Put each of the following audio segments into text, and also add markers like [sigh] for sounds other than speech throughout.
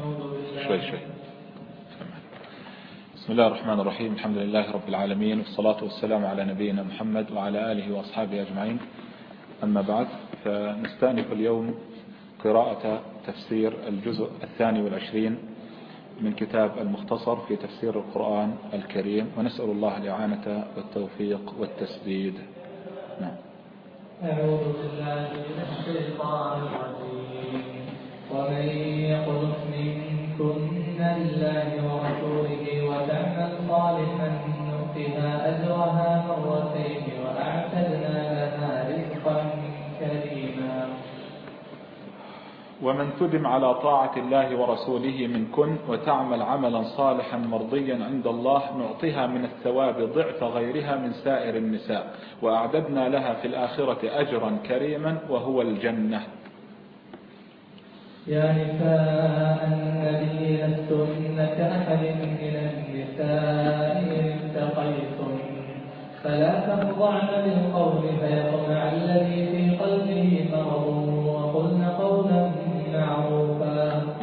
شوي شوي. بسم الله الرحمن الرحيم. الحمد لله رب العالمين والصلاة والسلام على نبينا محمد وعلى آله وأصحابه أجمعين. أما بعد فنستأنف اليوم قراءة تفسير الجزء الثاني والعشرين من كتاب المختصر في تفسير القرآن الكريم ونسأل الله الإعانة والتوفيق والتسديد. نعم. أعوذ بالله من الشيطان الرجيم. ومن لله ورسوله وتعمل صالحا أجرها مرتين لها رزقا كريما. ومن تدم على طاعة الله ورسوله منكن وتعمل عملا صالحا مرضيا عند الله نعطيها من الثواب ضعف غيرها من سائر النساء وأعددنا لها في الآخرة أجرا كريما وهو الجنة. يا نساء النبي لستن كأحد من النساء إن اتقيتن فلا تخضعن بالقول فيطمع الذي في قلبه مرض وقلن قولا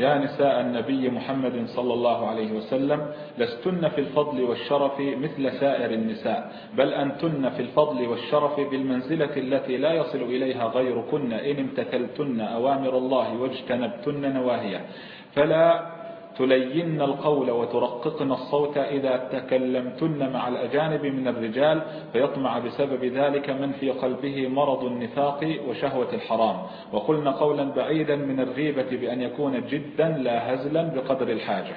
يا نساء النبي محمد صلى الله عليه وسلم لستن في الفضل والشرف مثل سائر النساء بل أنتن في الفضل والشرف بالمنزلة التي لا يصل إليها غيركن إن امتثلتن أوامر الله واجتنبتن نواهيه. فلا تلين القول وترققن الصوت إذا تكلمتن مع الأجانب من الرجال فيطمع بسبب ذلك من في قلبه مرض النفاق وشهوة الحرام. وقلن قولا بعيدا من الغيبة بأن يكون جدا لا هزلا بقدر الحاجة.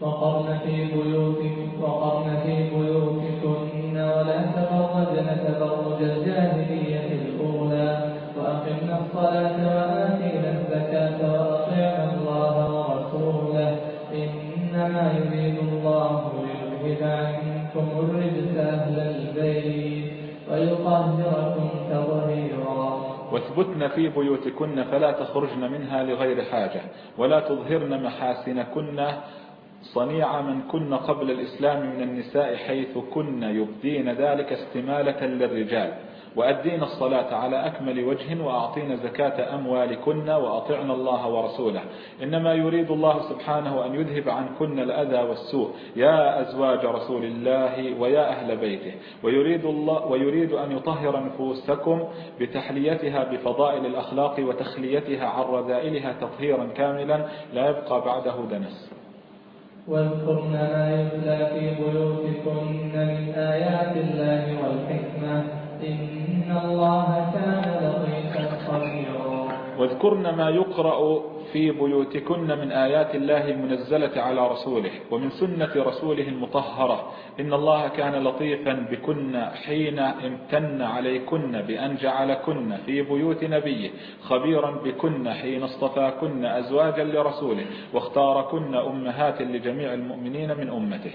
وقرن في بيوتكم وقرن في بيوتكن ولا تبرجن تبرج الجاهلية الأولى وأقمنا الصلاة وآتينا الرجس أهل البيت ويطهركم واثبتن في بيوتكن فلا تخرجن منها لغير حاجة ولا تظهرن محاسنكن صنيع من كن قبل الإسلام من النساء حيث كن يبدين ذلك استمالة للرجال. وأدين الصلاة على أكمل وجه وأعطينا زكاة أموالكن وأطعنا الله ورسوله. إنما يريد الله سبحانه أن يذهب عنكن الأذى والسوء. يا أزواج رسول الله ويا أهل بيته. ويريد, الله ويريد أن يطهر نفوسكم بتحليتها بفضائل الأخلاق وتخليتها عن رذائلها تطهيرا كاملا. لا يبقى بعده دنس. واذكرن ما يتلى في بيوتكن من آيات الله والحكمة. إن الله كان لطيفا خبيرا. واذكرن ما يقرأ في بيوتكن من آيات الله المنزلة على رسوله ومن سنة رسوله المطهرة. إن الله كان لطيفا بكن حين امتن عليكن بأن جعلكن في بيوت نبيه خبيرا بكن حين اصطفاكن أزواجا لرسوله واختاركن أمهات لجميع المؤمنين من أمته.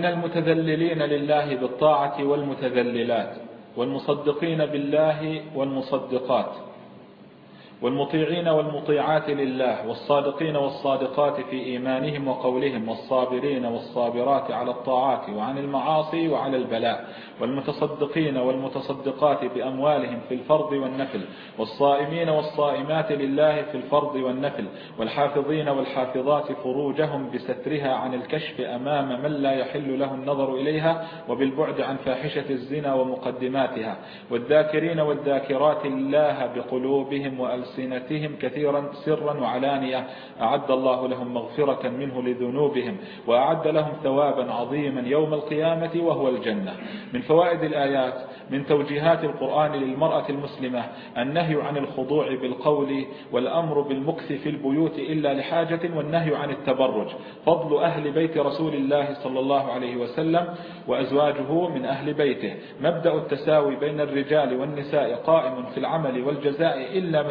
إن المتذللين لله بالطاعة والمتذللات والمصدقين بالله والمصدقات. والمطيعين والمطيعات لله والصادقين والصادقات في إيمانهم وقولهم والصابرين والصابرات على الطاعات وعن المعاصي وعلى البلاء والمتصدقين والمتصدقات بأموالهم في الفرض والنفل والصائمين والصائمات لله في الفرض والنفل والحافظين والحافظات فروجهم بسترها عن الكشف أمام من لا يحل له النظر إليها وبالبعد عن فاحشة الزنا ومقدماتها والذاكرين والذاكرات الله بقلوبهم وألسنتهم بألسنتهم كثيرا سرا وعلانية. أعد الله لهم مغفرة منه لذنوبهم وأعد لهم ثوابا عظيما يوم القيامة وهو الجنة. من فوائد الآيات من توجيهات القرآن للمرأة المسلمة النهي عن الخضوع بالقول والأمر بالمكث في البيوت إلا لحاجة والنهي عن التبرج. فضل أهل بيت رسول الله صلى الله عليه وسلم وأزواجه من أهل بيته. مبدأ التساوي بين الرجال والنساء قائم في العمل والجزاء إلا ما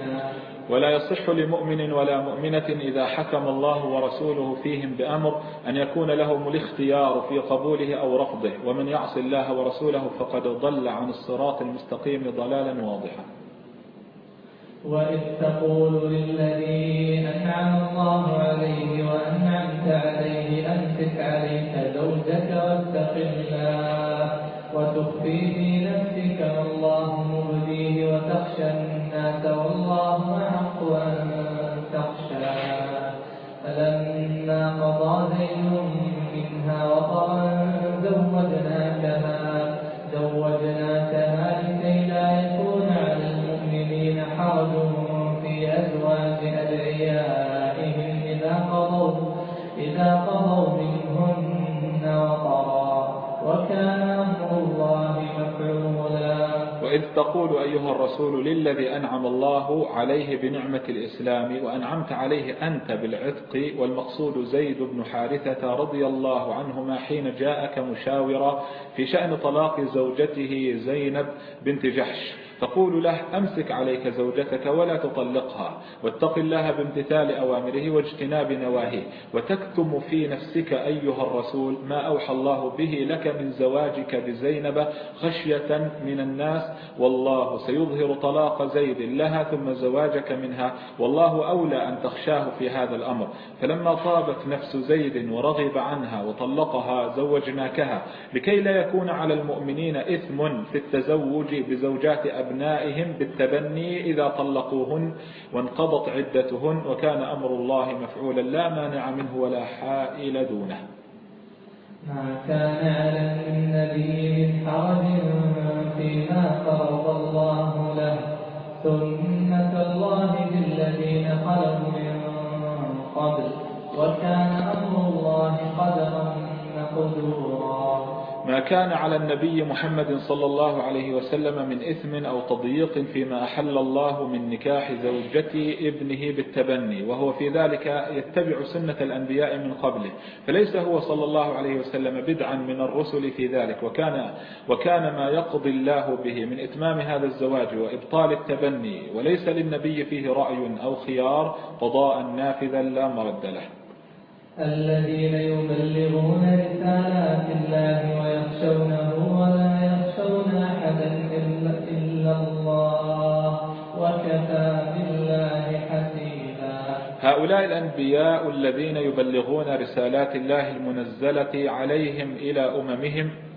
ولا يصح لمؤمن ولا مؤمنة إذا حكم الله ورسوله فيهم بأمر أن يكون لهم الاختيار في قبوله أو رفضه ومن يعص الله ورسوله فقد ضل عن الصراط المستقيم ضلالا واضحا. وإذ تقول للذي أنعم الله عليه وأنعمت عليه أمسك عليك زوجك واتق الله وتخفي في نفسك ما الله مبديه وتخشى الناس والله منها تقول أيها الرسول للذي أنعم الله عليه بنعمة الإسلام وأنعمت عليه أنت بالعتق والمقصود زيد بن حارثة رضي الله عنهما حين جاءك مشاورا في شأن طلاق زوجته زينب بنت جحش. تقول له أمسك عليك زوجتك ولا تطلقها واتق الله بامتثال أوامره واجتناب نواهيه وتكتم في نفسك أيها الرسول ما أوحى الله به لك من زواجك بزينب خشية من الناس والله سيظهر طلاق زيد لها ثم زواجك منها والله أولى أن تخشاه في هذا الأمر. فلما طابت نفس زيد ورغب عنها وطلقها زوجناكها لكي لا يكون على المؤمنين إثم في التزوج بزوجات أبنائهم بالتبني إذا طلقوهن وانقضت عدتهن وكان أمر الله مفعولا لا مانع منه ولا حائل دونه. ما كان على النبي من حرج فيما فرض الله له. سنة الله بالذين خلوا كان على النبي محمد صلى الله عليه وسلم من إثم أو تضييق فيما أحل الله من نكاح زوجة ابنه بالتبني وهو في ذلك يتبع سنة الأنبياء من قبله فليس هو صلى الله عليه وسلم بدعا من الرسل في ذلك وكان, وكان ما يقضي الله به من إتمام هذا الزواج وإبطال التبني وليس للنبي فيه رأي أو خيار قضاء نافذا لا مرد له. الذين يبلغون رسالات الله ويخشونه ولا يخشون أحدا إلا الله وكفى بالله حسيبا. هؤلاء الأنبياء الذين يبلغون رسالات الله المنزلة عليهم إلى أممهم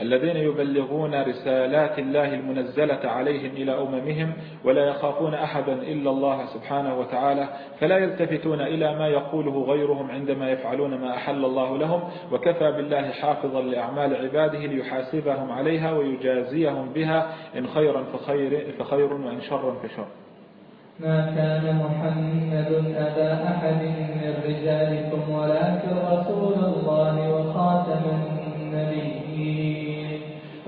الذين يبلغون رسالات الله المنزلة عليهم إلى أممهم ولا يخافون أحدا إلا الله سبحانه وتعالى فلا يلتفتون إلى ما يقوله غيرهم عندما يفعلون ما أحل الله لهم وكفى بالله حافظا لأعمال عباده ليحاسبهم عليها ويجازيهم بها إن خيرا فخير, فخير وإن شرا فشر. ما كان محمد أبا أحد من رجالكم ولكن رسول الله وخاتم النبيين.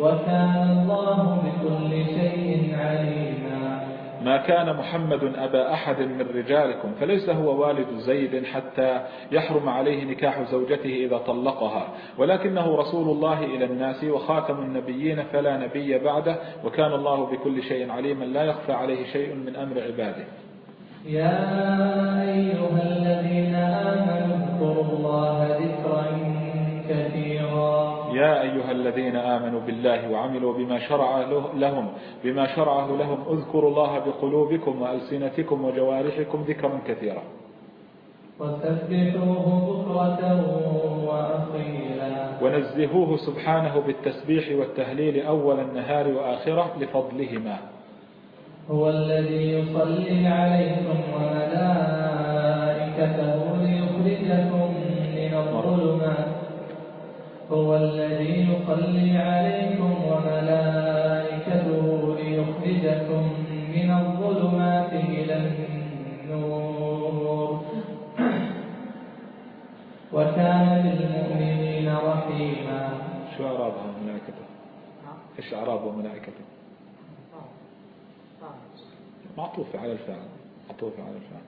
وكان الله بكل شيء عليما. ما كان محمد أبا أحد من رجالكم فليس هو والد زيد حتى يحرم عليه نكاح زوجته إذا طلقها. ولكنه رسول الله إلى الناس وخاتم النبيين فلا نبي بعده وكان الله بكل شيء عليما لا يخفى عليه شيء من أمر عباده. يا أيها الذين آمنوا اذكروا الله ذكرا كثيرا. يا أيها الذين آمنوا بالله وعملوا بما شرع لهم بما شرعه لهم اذكروا الله بقلوبكم وألسنتكم وجوارحكم ذكرا كثيرا. وسبحوه بكرة وأصيلا. ونزهوه سبحانه بالتسبيح والتهليل أول النهار وآخره لفضلهما. هو الذي يصلي عليكم وملائكته ليخرجكم من الظلمات هو الذي يصلي عليكم وملائكته ليخرجكم من الظلمات إلى النور. وكان بالمؤمنين رحيما. شو أعرابها ملائكته إيش أعراب وملائكته؟ معطوفة على الفعل معطوفة على الفعل.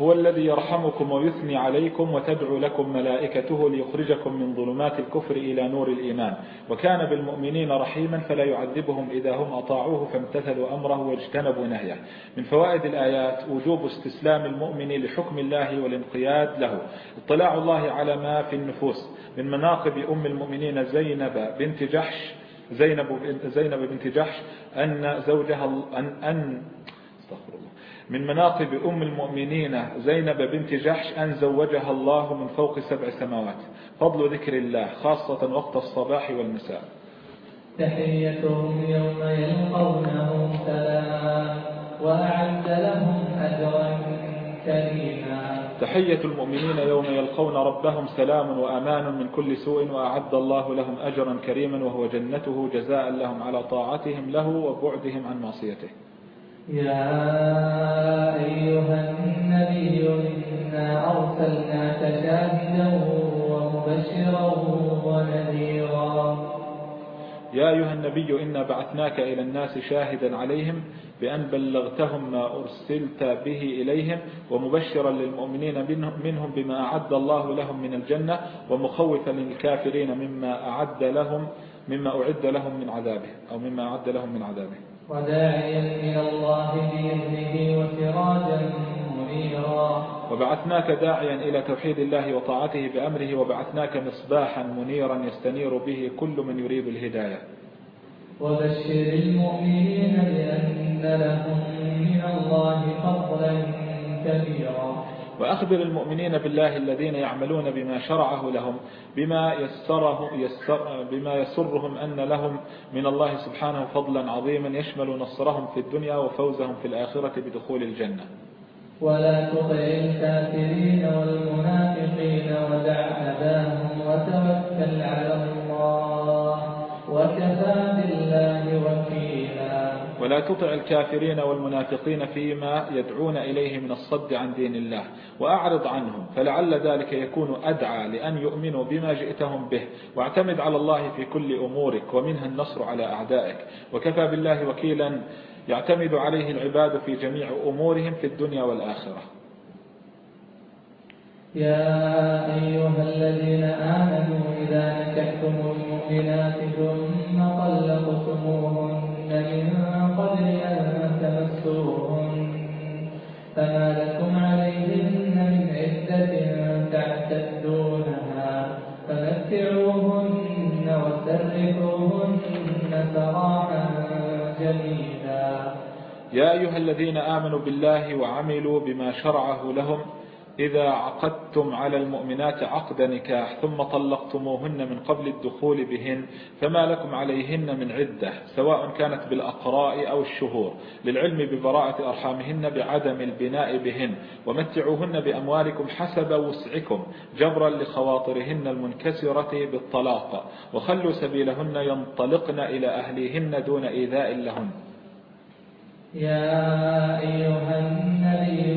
هو الذي يرحمكم ويثني عليكم وتدعو لكم ملائكته ليخرجكم من ظلمات الكفر إلى نور الإيمان. وكان بالمؤمنين رحيما فلا يعذبهم إذا هم أطاعوه فامتثلوا أمره واجتنبوا نهيه. من فوائد الآيات وجوب استسلام المؤمن لحكم الله والانقياد له. اطلاع الله على ما في النفوس. من مناقب أم المؤمنين زينب بنت جحش زينب زينب بنت جحش أن زوجها أن, أن من مناقب أم المؤمنين زينب بنت جحش أن زوجها الله من فوق سبع سماوات. فضل ذكر الله خاصة وقت الصباح والمساء. تحيتهم يوم يلقونه سلام وأعد لهم أجرا كريما. تحية المؤمنين يوم يلقون ربهم سلام وأمان من كل سوء وأعد الله لهم أجرا كريما وهو جنته جزاء لهم على طاعتهم له وبعدهم عن معصيته. يا أيها النبي إنا أرسلناك شاهدا ومبشرا ونذيرا. يا أيها النبي إنا بعثناك إلى الناس شاهدا عليهم بأن بلغتهم ما أرسلت به إليهم ومبشرا للمؤمنين منهم بما أعد الله لهم من الجنة ومخوفا للكافرين مما أعد لهم مما أعد لهم من عذابه أو مما أعد لهم من عذابه. وداعيا إلى الله بإذنه وسراجا منيرا. وبعثناك داعيا إلى توحيد الله وطاعته بأمره وبعثناك مصباحا منيرا يستنير به كل من يريد الهداية. وبشر المؤمنين بأن لهم من الله فضلا كبيرا. وأخبر المؤمنين بالله الذين يعملون بما شرعه لهم بما يسره يسر بما يسرهم أن لهم من الله سبحانه فضلا عظيما يشمل نصرهم في الدنيا وفوزهم في الآخرة بدخول الجنة. ولا تطع الكافرين والمنافقين ودع أذاهم وتوكل على الله وكفى بالله ولا تطع الكافرين والمنافقين فيما يدعون إليه من الصد عن دين الله وأعرض عنهم فلعل ذلك يكون أدعى لأن يؤمنوا بما جئتهم به واعتمد على الله في كل أمورك ومنها النصر على أعدائك. وكفى بالله وكيلا يعتمد عليه العباد في جميع أمورهم في الدنيا والآخرة. يا أيها الذين آمنوا إذا نكحتم المؤمنات ثم طلقتموهن من قبل أن تمسوهن فما لكم عليهن من عدة تعتدونها فمتعوهن وسرحوهن سراحا جميلا. يا أيها الذين آمنوا بالله وعملوا بما شرعه لهم إذا عقدتم على المؤمنات عقد نكاح ثم طلقتموهن من قبل الدخول بهن فما لكم عليهن من عدة سواء كانت بالأقراء أو الشهور للعلم ببراءة أرحامهن بعدم البناء بهن ومتعوهن بأموالكم حسب وسعكم جبرا لخواطرهن المنكسرة بالطلاق وخلوا سبيلهن ينطلقن إلى أهليهن دون إيذاء لهن. يا أيها النبي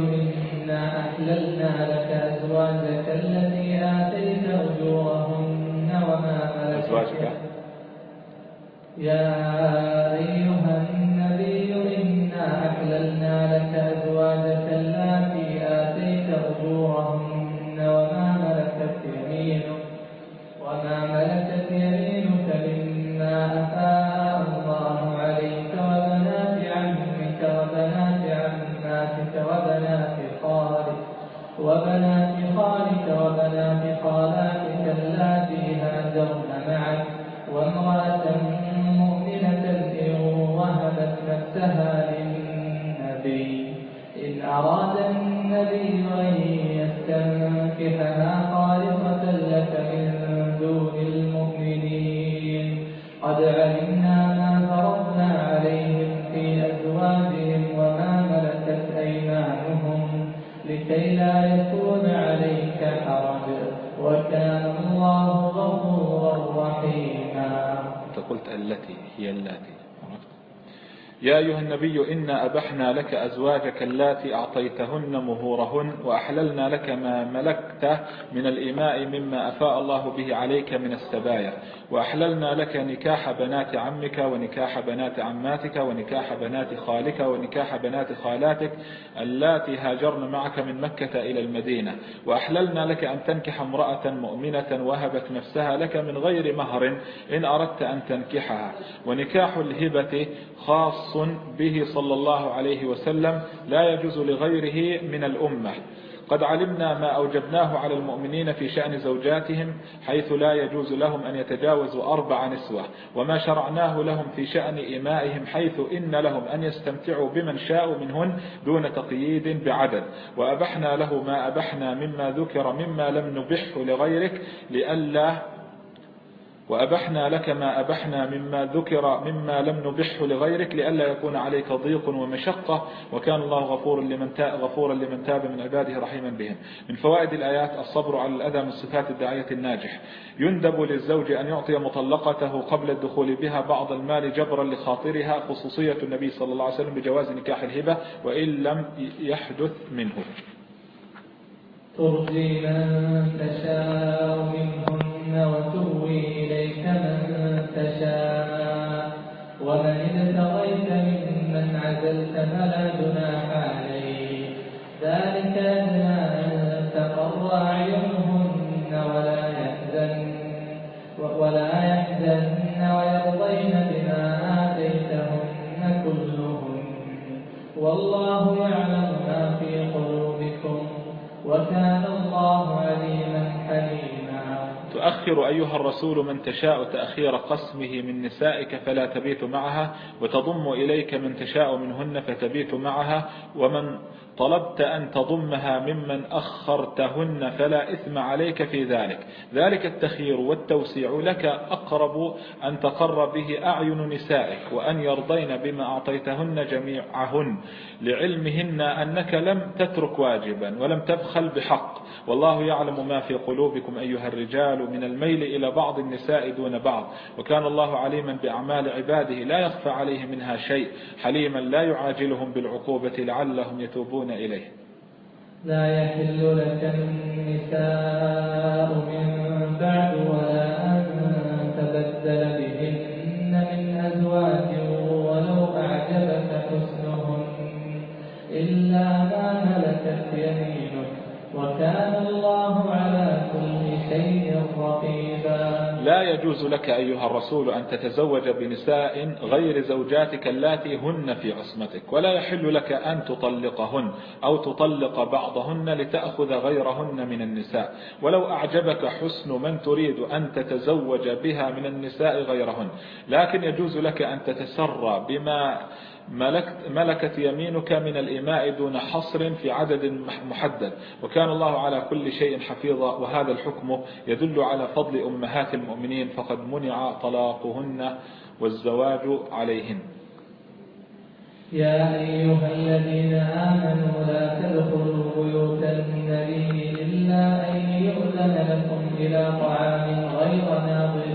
إنا أحللنا لك أزواجك التي آتيت أجورهن وما ملكت يا أيها النبي خالك وبنات التي هي اللاتي يا أيها النبي إنا أبحنا لك أزواجك اللاتي أعطيتهن مهورهن وأحللنا لك ما ملكت من الإماء مما أفاء الله به عليك من السبايا وأحللنا لك نكاح بنات عمك ونكاح بنات عماتك ونكاح بنات خالك ونكاح بنات خالاتك اللاتي هاجرن معك من مكة إلى المدينة وأحللنا لك أن تنكح امرأة مؤمنة وهبت نفسها لك من غير مهر إن أردت أن تنكحها ونكاح الهبة خاص به صلى الله عليه وسلم لا يجوز لغيره من الأمة. قد علمنا ما أوجبناه على المؤمنين في شأن زوجاتهم حيث لا يجوز لهم أن يتجاوزوا أربع نسوة وما شرعناه لهم في شأن إمائهم حيث إن لهم أن يستمتعوا بمن شاءوا منهن دون تقييد بعدد. وأبحنا له ما أبحنا مما ذكر مما لم نبحه لغيرك لئلا وأبحنا لك ما أبحنا مما ذكر مما لم نبحه لغيرك لئلا يكون عليك ضيق ومشقة وكان الله غفورا لمن غفورا لمن تاب من عباده رحيما بهم. من فوائد الآيات الصبر على الأذى من صفات الداعية الناجح. يندب للزوج أن يعطي مطلقته قبل الدخول بها بعض المال جبرا لخاطرها خصوصية النبي صلى الله عليه وسلم بجواز نكاح الهبة وإن لم يحدث منه. ترجي من تشاء منهن وتروي إليك من تشاء. ومن ابتغيت ممن عزلت فلا جناح عليه ذلك أدنى أن تقر أعينهن ولا يحزن ولا يحزن ويرضين بما آتيتهن كلهن. والله يعلم ما في قلوبكم وكان الله عليما تؤخر أيها الرسول من تشاء تأخير قسمه من نسائك فلا تبيت معها وتضم إليك من تشاء منهن فتبيت معها ومن طلبت أن تضمها ممن أخرتهن فلا إثم عليك في ذلك. ذلك التخيير والتوسيع لك أقرب أن تقر به أعين نسائك وأن يرضين بما أعطيتهن جميعهن لعلمهن أنك لم تترك واجبا ولم تبخل بحق. والله يعلم ما في قلوبكم أيها الرجال من الميل إلى بعض النساء دون بعض. وكان الله عليما بأعمال عباده لا يخفى عليه منها شيء. حليما لا يعاجلهم بالعقوبة لعلهم يتوبون إليه. لا يحل لك النساء من بعد ولا أن تبدل بهن من أزواج ولو أعجبك حسنهن إلا ما ملكت يمينك وكان الله على كل شيء رقيبا. لا يجوز لك أيها الرسول أن تتزوج بنساء غير زوجاتك اللاتي هن في عصمتك ولا يحل لك أن تطلقهن أو تطلق بعضهن لتأخذ غيرهن من النساء. ولو أعجبك حسن من تريد أن تتزوج بها من النساء غيرهن لكن يجوز لك أن تتسرى بما ملكت, ملكت يمينك من الإماء دون حصر في عدد محدد. وكان الله على كل شيء حفيظا وهذا الحكم يدل على فضل أمهات المؤمنين فقد منع طلاقهن والزواج عليهن. يا أيها الذين آمنوا لا تدخلوا بيوت النبي إلا أن يؤذن لكم إلى طعام غير إناء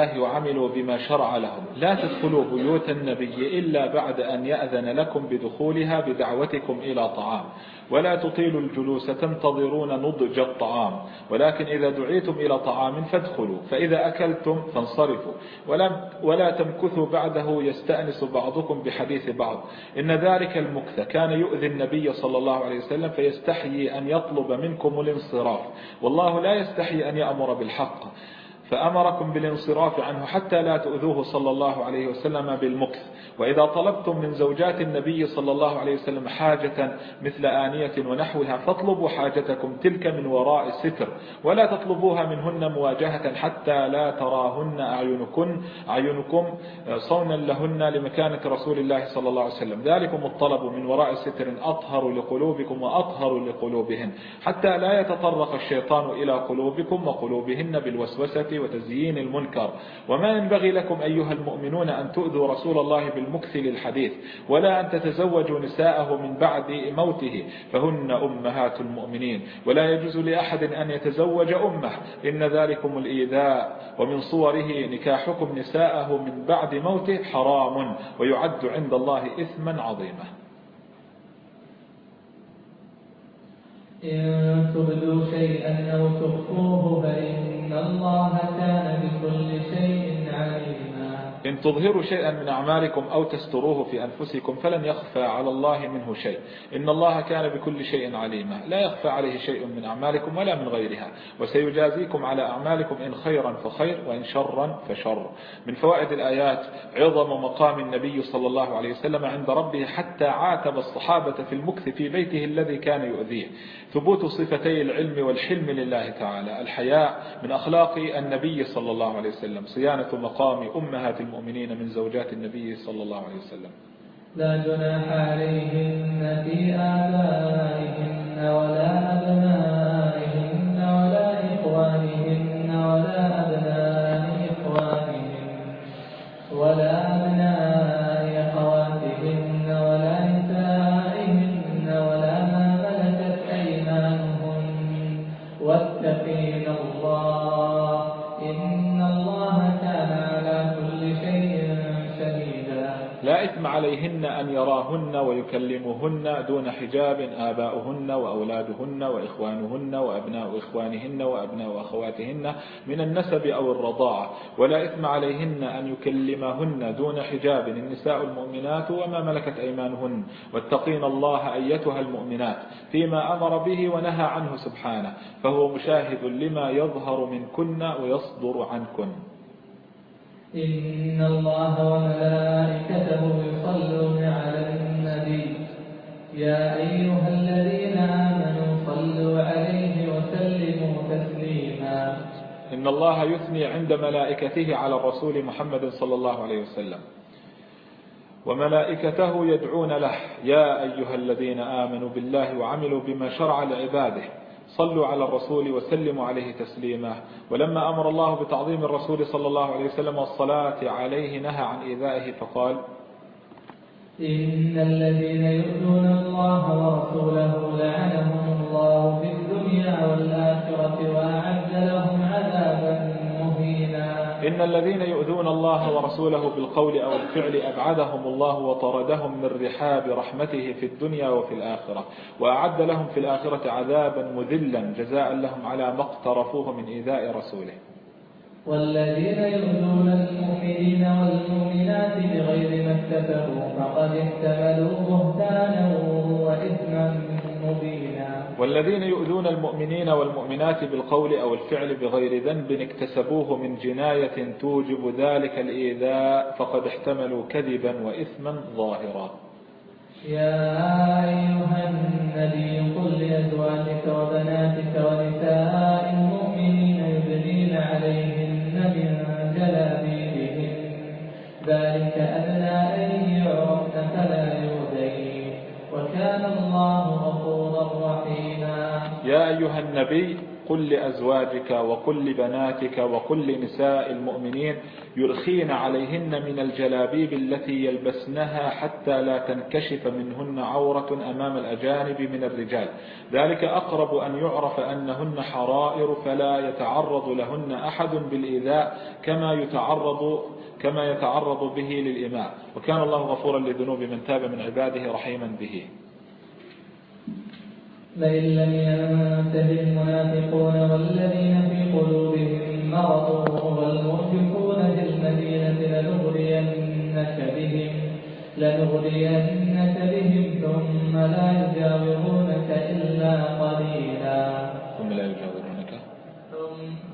بالله وعملوا بما شرع لهم. لا تدخلوا بيوت النبي إلا بعد أن يأذن لكم بدخولها بدعوتكم إلى طعام. ولا تطيلوا الجلوس تنتظرون نضج الطعام. ولكن إذا دعيتم إلى طعام فادخلوا. فإذا أكلتم فانصرفوا. ولا, ولا تمكثوا بعده يستأنس بعضكم بحديث بعض. إن ذلك المكث. كان يؤذي النبي صلى الله عليه وسلم فيستحيي أن يطلب منكم الانصراف. والله لا يستحيي أن يأمر بالحق. فأمركم بالانصراف عنه حتى لا تؤذوه صلى الله عليه وسلم بالمكث. وإذا طلبتم من زوجات النبي صلى الله عليه وسلم حاجة مثل آنية ونحوها فاطلبوا حاجتكم تلك من وراء الستر ولا تطلبوها منهن مواجهة حتى لا تراهن أعينكم, أعينكم صونا لهن لمكانة رسول الله صلى الله عليه وسلم. ذلكم الطلب من وراء ستر أطهر لقلوبكم وأطهر لقلوبهن حتى لا يتطرق الشيطان إلى قلوبكم وقلوبهن بالوسوسة وتزيين المنكر. وما ينبغي لكم أيها المؤمنون أن تؤذوا رسول الله بالمكث للحديث ولا أن تتزوجوا نساءه من بعد موته فهن أمهات المؤمنين. ولا يجوز لأحد أن يتزوج أمه إن ذلكم الإيذاء ومن صوره نكاحكم نساءه من بعد موته حرام ويعد عند الله إثما عظيما. إن تبدوا شيئا أو تخفوه فإن الله كان بكل شيء عليما إن تظهروا شيئا من أعمالكم أو تستروه في أنفسكم فلن يخفى على الله منه شيء. إن الله كان بكل شيء عليما. لا يخفى عليه شيء من أعمالكم ولا من غيرها. وسيجازيكم على أعمالكم إن خيرا فخير وإن شرا فشر. من فوائد الآيات عظم مقام النبي صلى الله عليه وسلم عند ربه حتى عاتب الصحابة في المكث في بيته الذي كان يؤذيه. ثبوت صفتي العلم والحلم لله تعالى. الحياء من أخلاق النبي صلى الله عليه وسلم. صيانة مقام أمهات المؤمنين من زوجات النبي صلى الله عليه وسلم. لا جناح عليهن في آبائهن ولا أبنائهن ولا إخوانهن ولا أبناء إخوانهن ولا عليهن أن يراهن ويكلمهن دون حجاب آباؤهن وأولادهن وإخوانهن وأبناء إخوانهن وأبناء أخواتهن من النسب أو الرضاعة ولا إثم عليهن أن يكلمهن دون حجاب النساء المؤمنات وما ملكت أيمانهن. واتقين الله أيتها المؤمنات فيما أمر به ونهى عنه سبحانه. فهو مشاهد لما يظهر منكن ويصدر عنكن إن الله وملائكته الله يثني عند ملائكته على الرسول محمد صلى الله عليه وسلم. وملائكته يدعون له يا أيها الذين آمنوا بالله وعملوا بما شرع لعباده صلوا على الرسول وسلموا عليه تسليما. ولما أمر الله بتعظيم الرسول صلى الله عليه وسلم والصلاة عليه نهى عن إيذائه فقال إن الذين يؤذون الله ورسوله لعنهم الله في الدنيا والآخرة وأعد لهم عذابا إن الذين يؤذون الله ورسوله بالقول أو الفعل أبعدهم الله وطردهم من رحاب رحمته في الدنيا وفي الآخرة وأعد لهم في الآخرة عذابا مذلا جزاء لهم على ما اقترفوه من إيذاء رسوله. والذين يؤذون المؤمنين والمؤمنات بغير ما اكتسبوا فقد احتملوا بهتانا وإثما مبينا. والذين يؤذون المؤمنين والمؤمنات بالقول أو الفعل بغير ذنب اكتسبوه من جناية توجب ذلك الإيذاء فقد احتملوا كذبا وإثما ظاهرا. يا أيها النبي قل لأزواجك وبناتك ونساء المؤمنين يبنين عليهن من جلابيبهن. ذلك أدنى أن يعرفن فلا يؤذين وكان الله غفورا رحيما. يا أيها النبي قل لأزواجك وقل لبناتك وقل نساء المؤمنين يرخين عليهن من الجلابيب التي يلبسنها حتى لا تنكشف منهن عورة أمام الأجانب من الرجال. ذلك أقرب أن يعرف أنهن حرائر فلا يتعرض لهن أحد بالإيذاء كما يتعرض كما يتعرض به للإماء وكان الله غفورا لذنوب من تاب من عباده رحيما به. لئن لم ينته المنافقون والذين في قلوبهم مرض والمرجفون في المدينة لنغرينك بهم لنغرينك بهم ثم لا يجاورونك إلا قليلا.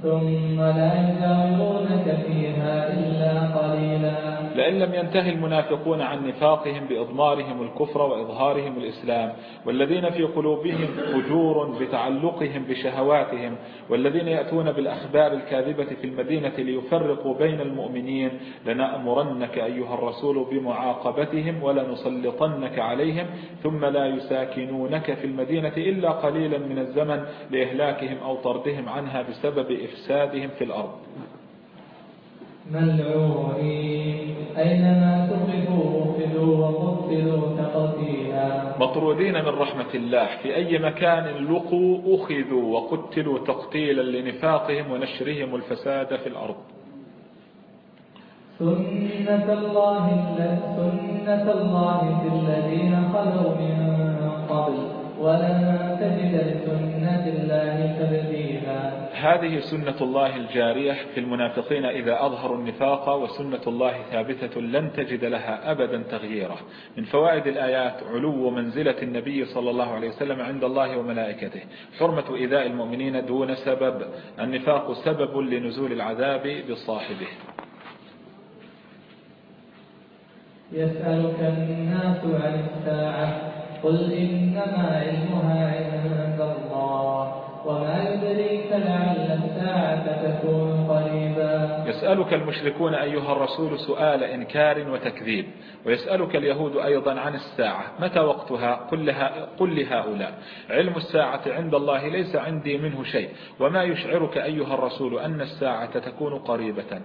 ثم لا يجاورونك فيها إلا قليلا. لئن لم ينتهي المنافقون عن نفاقهم بإضمارهم الكفر وإظهارهم الإسلام والذين في قلوبهم فجور بتعلقهم بشهواتهم والذين يأتون بالأخبار الكاذبة في المدينة ليفرقوا بين المؤمنين لنأمرنك أيها الرسول بمعاقبتهم ولنسلطنك عليهم ثم لا يساكنونك في المدينة إلا قليلا من الزمن لإهلاكهم أو طردهم عنها بسبب إفسادهم في الأرض. ملعونين أينما تقفوا أخذوا وقتلوا تقتيلا مطرودين من رحمة الله في أي مكان لقوا أخذوا وقتلوا تقتيلا لنفاقهم ونشرهم الفساد في الأرض. سنة الله سنة الله في الذين خلوا من قبل. ولن تجد لسنة الله تبديلا. هذه سنة الله الجارية في المنافقين إذا أظهروا النفاق وسنة الله ثابتة لن تجد لها أبدا تغييرا. من فوائد الآيات علو منزلة النبي صلى الله عليه وسلم عند الله وملائكته. حرمة إيذاء المؤمنين دون سبب. النفاق سبب لنزول العذاب بصاحبه. يسألك الناس عن الساعة. قل إنما علمها عند الله وما يدريك لعل الساعة تكون قريبا يسألك المشركون أيها الرسول سؤال إنكار وتكذيب ويسألك اليهود أيضا عن الساعة متى وقتها؟ قل, لها قل لهؤلاء علم الساعة عند الله ليس عندي منه شيء وما يشعرك أيها الرسول أن الساعة تكون قريبة؟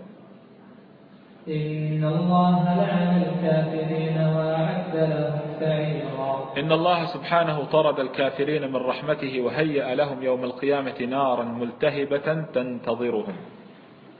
إن الله لعن الكافرين وأعد لهم سعيرا. إن الله سبحانه طرد الكافرين من رحمته وهيأ لهم يوم القيامة نارا ملتهبة تنتظرهم.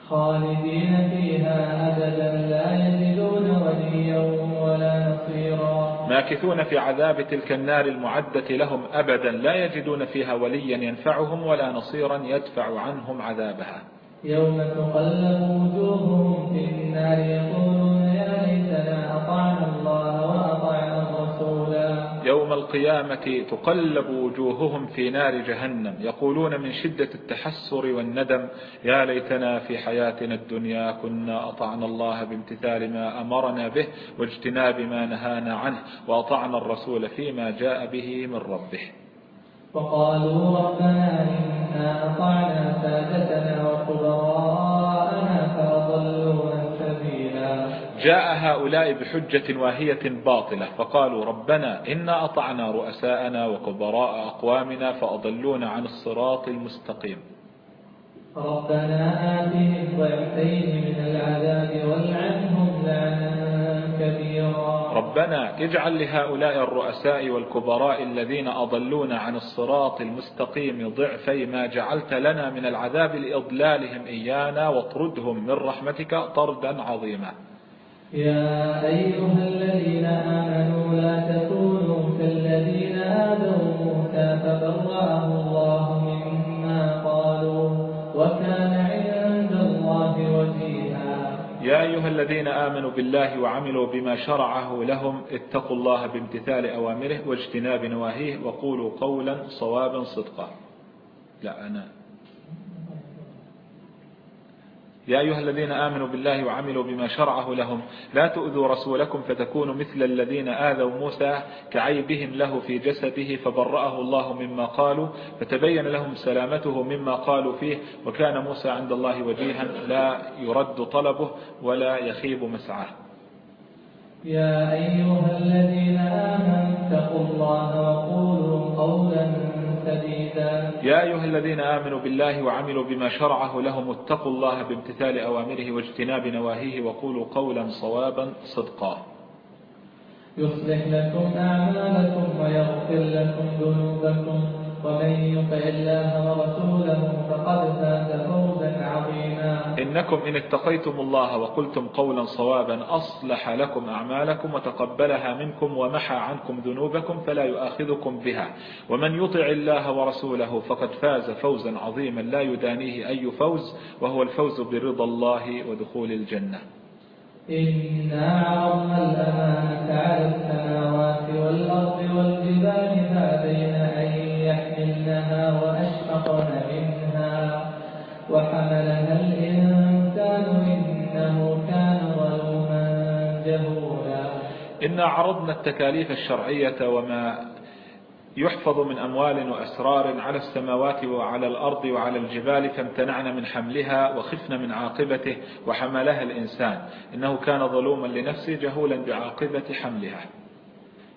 خالدين فيها أبدا لا يجدون وليا ولا نصيرا. ماكثون في عذاب تلك النار المعدة لهم أبدا لا يجدون فيها وليا ينفعهم ولا نصيرا يدفع عنهم عذابها. يوم تقلب وجوههم في النار يقولون يا ليتنا أطعنا الله وأطعنا الرسولا. يوم القيامة تقلب وجوههم في نار جهنم. يقولون من شدة التحسر والندم يا ليتنا في حياتنا الدنيا كنا أطعنا الله بامتثال ما أمرنا به واجتناب ما نهانا عنه وأطعنا الرسول فيما جاء به من ربه. وقالوا ربنا إنا أطعنا سادتنا وكبراءنا فأضلونا السبيلا جاء هؤلاء بحجة واهية باطلة فقالوا ربنا إنا أطعنا رؤساءنا وكبراء أقوامنا فأضلونا عن الصراط المستقيم. ربنا آتهم ضعفين من العذاب والعنهم لعنا. كبيرا ربنا اجعل لهؤلاء الرؤساء والكبراء الذين أضلون عن الصراط المستقيم ضعفي ما جعلت لنا من العذاب لإضلالهم إيانا واطردهم من رحمتك طردا عظيما. يا أيها الذين آمنوا لا تكونوا كالذين آذوا موسى فبرأه يا أيها الذين آمنوا بالله وعملوا بما شرعه لهم اتقوا الله بامتثال أوامره واجتناب نواهيه وقولوا قولا صوابا صدقا. لا أنا يا أيها الذين آمنوا بالله وعملوا بما شرعه لهم لا تؤذوا رسولكم فتكونوا مثل الذين آذوا موسى كعيبهم له في جسده فبرأه الله مما قالوا فتبين لهم سلامته مما قالوا فيه وكان موسى عند الله وجيها لا يرد طلبه ولا يخيب مسعاه. يا أيها الذين آمنوا اتقوا الله وقولوا قولا يا أيها الذين آمنوا بالله وعملوا بما شرعه لهم اتقوا الله بامتثال أوامره واجتناب نواهيه وقولوا قولا صوابا صدقا. يصلح لكم أعمالكم ويغفر لكم ذنوبكم. ومن يطع الله ورسوله فقد فاز فوزا عظيما. إنكم إن اتقيتم الله وقلتم قولا صوابا أصلح لكم أعمالكم وتقبلها منكم ومحى عنكم ذنوبكم فلا يؤاخذكم بها. ومن يطع الله ورسوله فقد فاز فوزا عظيما لا يدانيه أي فوز وهو الفوز برضا الله ودخول الجنة. إنا عرضنا الأمانة على السماوات والأرض والجبال فأبين أن يحملنها وأشفقن منها. وحملها الإنسان إنه كان ظلوما جهولا. إنا عرضنا التكاليف الشرعية وما يحفظ من أموال وأسرار على السماوات وعلى الأرض وعلى الجبال فامتنعن من حملها وخفن من عاقبته وحملها الإنسان. إنه كان ظلوما لنفسه جهولا بعاقبة حملها.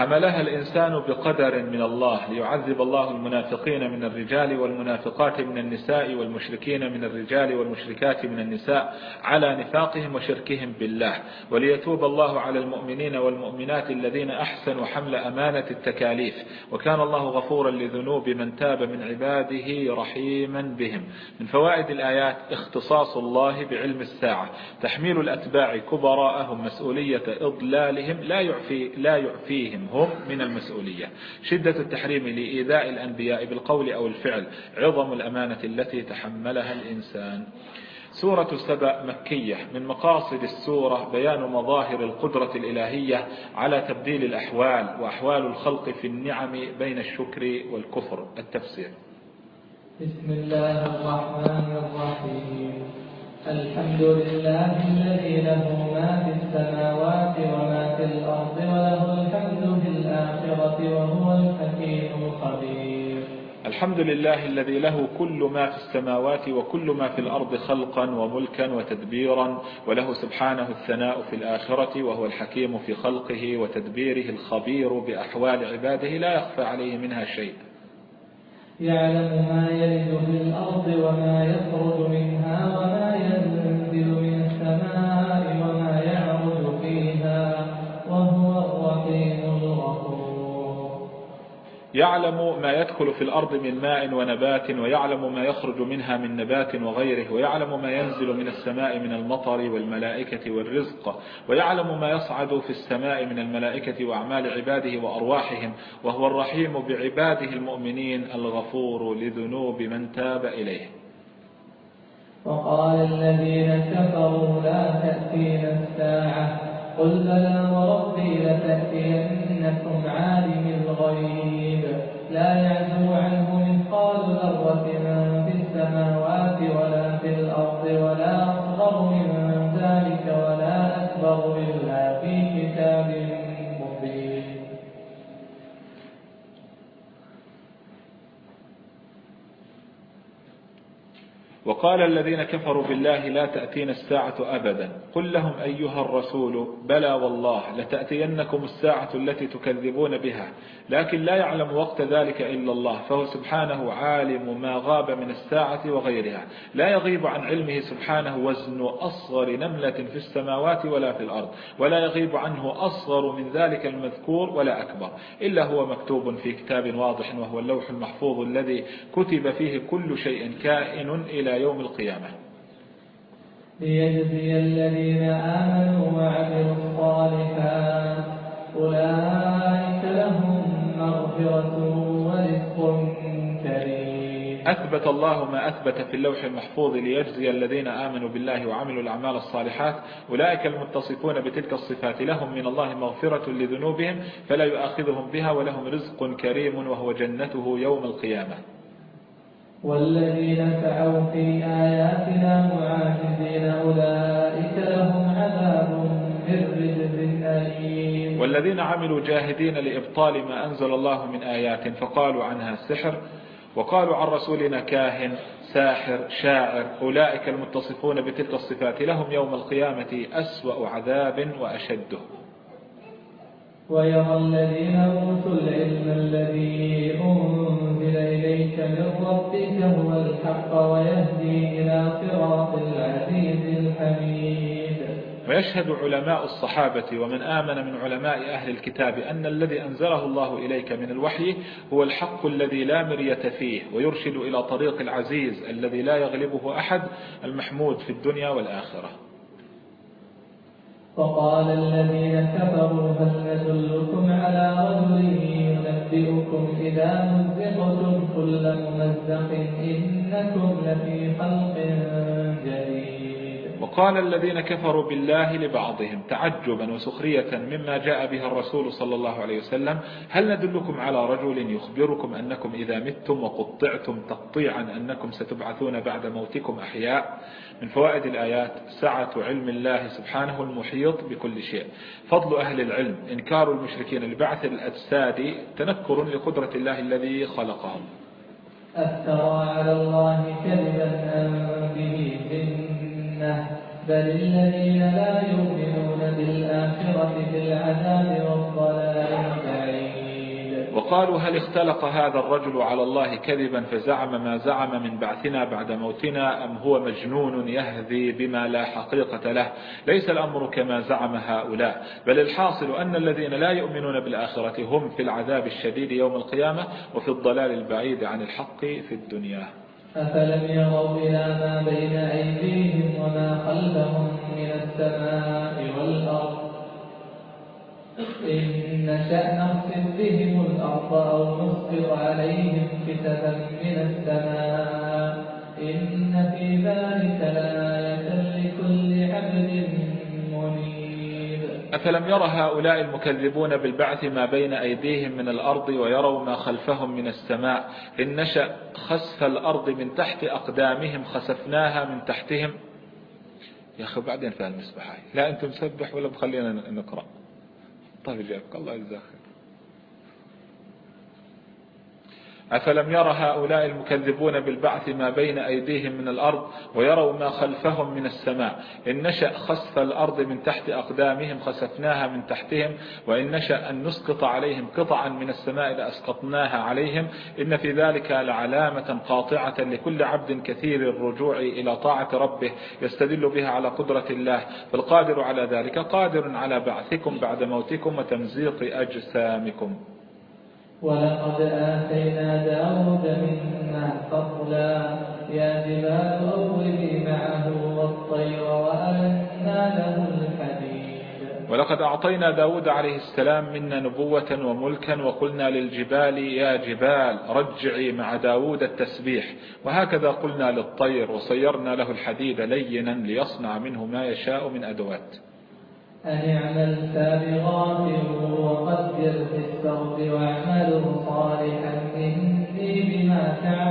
حملها الإنسان بقدر من الله ليعذب الله المنافقين من الرجال والمنافقات من النساء والمشركين من الرجال والمشركات من النساء على نفاقهم وشركهم بالله. وليتوب الله على المؤمنين والمؤمنات الذين أحسنوا حمل أمانة التكاليف. وكان الله غفورا لذنوب من تاب من عباده رحيما بهم. من فوائد الآيات اختصاص الله بعلم الساعة. تحميل الأتباع كبراءهم مسؤولية إضلالهم لا يعفي لا يعفيهم. هم من المسؤولية. شدة التحريم لإيذاء الأنبياء بالقول أو الفعل عظم الأمانة التي تحملها الإنسان. سورة سبأ مكية من مقاصد السورة بيان مظاهر القدرة الإلهية على تبديل الأحوال وأحوال الخلق في النعم بين الشكر والكفر. التفسير. بسم الله الرحمن الرحيم. الحمد لله الذي له ما في السماوات وما في الأرض وله الحمد في الآخرة وهو الحكيم الخبير. الحمد لله الذي له كل ما في السماوات وكل ما في الأرض خلقا وملكا وتدبيرا وله سبحانه الثناء في الآخرة وهو الحكيم في خلقه وتدبيره الخبير بأحوال عباده لا يخفى عليه منها شيء. يعلم ما يلج في الأرض وما يخرج منها وما ينزل من السماء يعلم ما يدخل في الأرض من ماء ونبات ويعلم ما يخرج منها من نبات وغيره ويعلم ما ينزل من السماء من المطر والملائكة والرزق ويعلم ما يصعد في السماء من الملائكة وأعمال عباده وأرواحهم وهو الرحيم بعباده المؤمنين الغفور لذنوب من تاب إليه. وقال الذين كفروا لا تأتينا الساعة قل بلى وربي لتأتينكم عالم الغيب. لا يعزو عنه مثقال ذرة في السماوات ولا في الأرض ولا أصغر من ذلك ولا أكبر إلا في كتاب مبين. وقال الذين كفروا بالله لا تأتينا الساعة أبدا. قل لهم أيها الرسول بلى والله لتأتينكم الساعة التي تكذبون بها. لكن لا يعلم وقت ذلك إلا الله فهو سبحانه عالم ما غاب من الساعة وغيرها. لا يغيب عن علمه سبحانه وزن أصغر نملة في السماوات ولا في الأرض ولا يغيب عنه أصغر من ذلك المذكور ولا أكبر إلا هو مكتوب في كتاب واضح وهو اللوح المحفوظ الذي كتب فيه كل شيء كائن إلى يوم القيامة. ليجزي الذين آمنوا وعملوا الصالحات أولئك لهم مغفرة ورزق كريم. أثبت الله ما أثبت في اللوح المحفوظ ليجزي الذين آمنوا بالله وعملوا الأعمال الصالحات. أولئك المتصفون بتلك الصفات. لهم من الله مغفرة لذنوبهم فلا يؤاخذهم بها ولهم رزق كريم وهو جنته يوم القيامة. والذين سعوا في آياتنا معاجزين أولئك لهم عذاب والذين عملوا جاهدين لإبطال ما أنزل الله من آيات فقالوا عنها سحر وقالوا عن رسولنا كاهن ساحر شاعر أولئك المتصفون بتلك الصفات لهم يوم القيامة أسوأ عذاب وأشده. ويرى الذين أوتوا العلم الذي أنزل إليك من ربك هو الحق ويهدي إلى صراط العزيز الحميد. ويشهد علماء الصحابة ومن آمن من علماء أهل الكتاب أن الذي أنزله الله إليك من الوحي هو الحق الذي لا مرية فيه ويرشد إلى طريق العزيز الذي لا يغلبه أحد المحمود في الدنيا والآخرة. وقال الذين كفروا هل ندلكم على رجل ينبئكم إذا مزقتم كل ممزق إنكم لفي خلق جديد؟ وقال الذين كفروا بالله لبعضهم تعجبا وسخرية مما جاء به الرسول صلى الله عليه وسلم هل ندلكم على رجل يخبركم أنكم إذا متم وقطعتم تقطيعا أنكم ستبعثون بعد موتكم أحياء؟ من فوائد الآيات سعة علم الله سبحانه المحيط بكل شيء. فضل أهل العلم إنكار المشركين لبعث الأجساد تنكر لقدرة الله الذي خلقهم. أفترى على الله كذبا أم به جنة بل الذين لا يؤمنون بالآخرة بالعذاب والضلال البعيد. وقالوا هل اختلق هذا الرجل على الله كذبا فزعم ما زعم من بعثنا بعد موتنا أم هو مجنون يهذي بما لا حقيقة له؟ ليس الأمر كما زعم هؤلاء. بل الحاصل أن الذين لا يؤمنون بالآخرة هم في العذاب الشديد يوم القيامة وفي الضلال البعيد عن الحق في الدنيا. أفلم يروا إلى ما بين أيديهم وما خلفهم من السماء والأرض إن نشأ نخسف بهم الأرض أو نسقط عليهم كسفا من السماء إن في ذلك لآية لكل عبد أفلم ير هؤلاء المكذبون بالبعث ما بين أيديهم من الأرض ويروا ما خلفهم من السماء إن نشأ خسف الأرض من تحت أقدامهم خسفناها من تحتهم يا أخي بعدين فهم المسبحة لا أنت مسبح ولا بخلينا نقرأ. طيب جابك الله يجزاك أفلم ير هؤلاء المكذبون بالبعث ما بين أيديهم من الأرض ويروا ما خلفهم من السماء؟ إن نشأ خسف الأرض من تحت أقدامهم خسفناها من تحتهم وإن نشأ أن نسقط عليهم قطعا من السماء لأسقطناها عليهم. إن في ذلك لعلامة قاطعة لكل عبد كثير الرجوع إلى طاعة ربه يستدل بها على قدرة الله. فالقادر على ذلك قادر على بعثكم بعد موتكم وتمزيق أجسامكم. ولقد آتينا داود منا فضلا. يا جبال أوبي معه والطير وألنا له الحديد. ولقد أعطينا داود عليه السلام منا نبوة وملكا وقلنا للجبال يا جبال رجعي مع داود التسبيح. وهكذا قلنا للطير وصيرنا له الحديد لينا ليصنع منه ما يشاء من أدوات. أن اعمل سابغات وقدر في السرد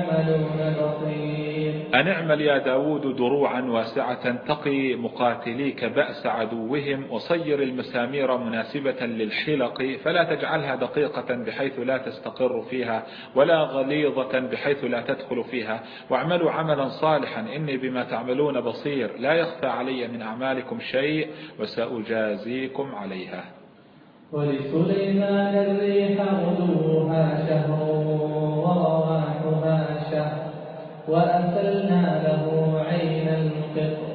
تعملون بصير. أن اعمل يا داود دروعا واسعة تقي مقاتليك بأس عدوهم وصير المسامير مناسبة للحلق فلا تجعلها دقيقة بحيث لا تستقر فيها ولا غليظة بحيث لا تدخل فيها. واعملوا عملا صالحا إني بما تعملون بصير. لا يخفى علي من أعمالكم شيء وسأجازيكم عليها. ولسليمان الريح غدوها شهر شهر وأسلنا له عين القطر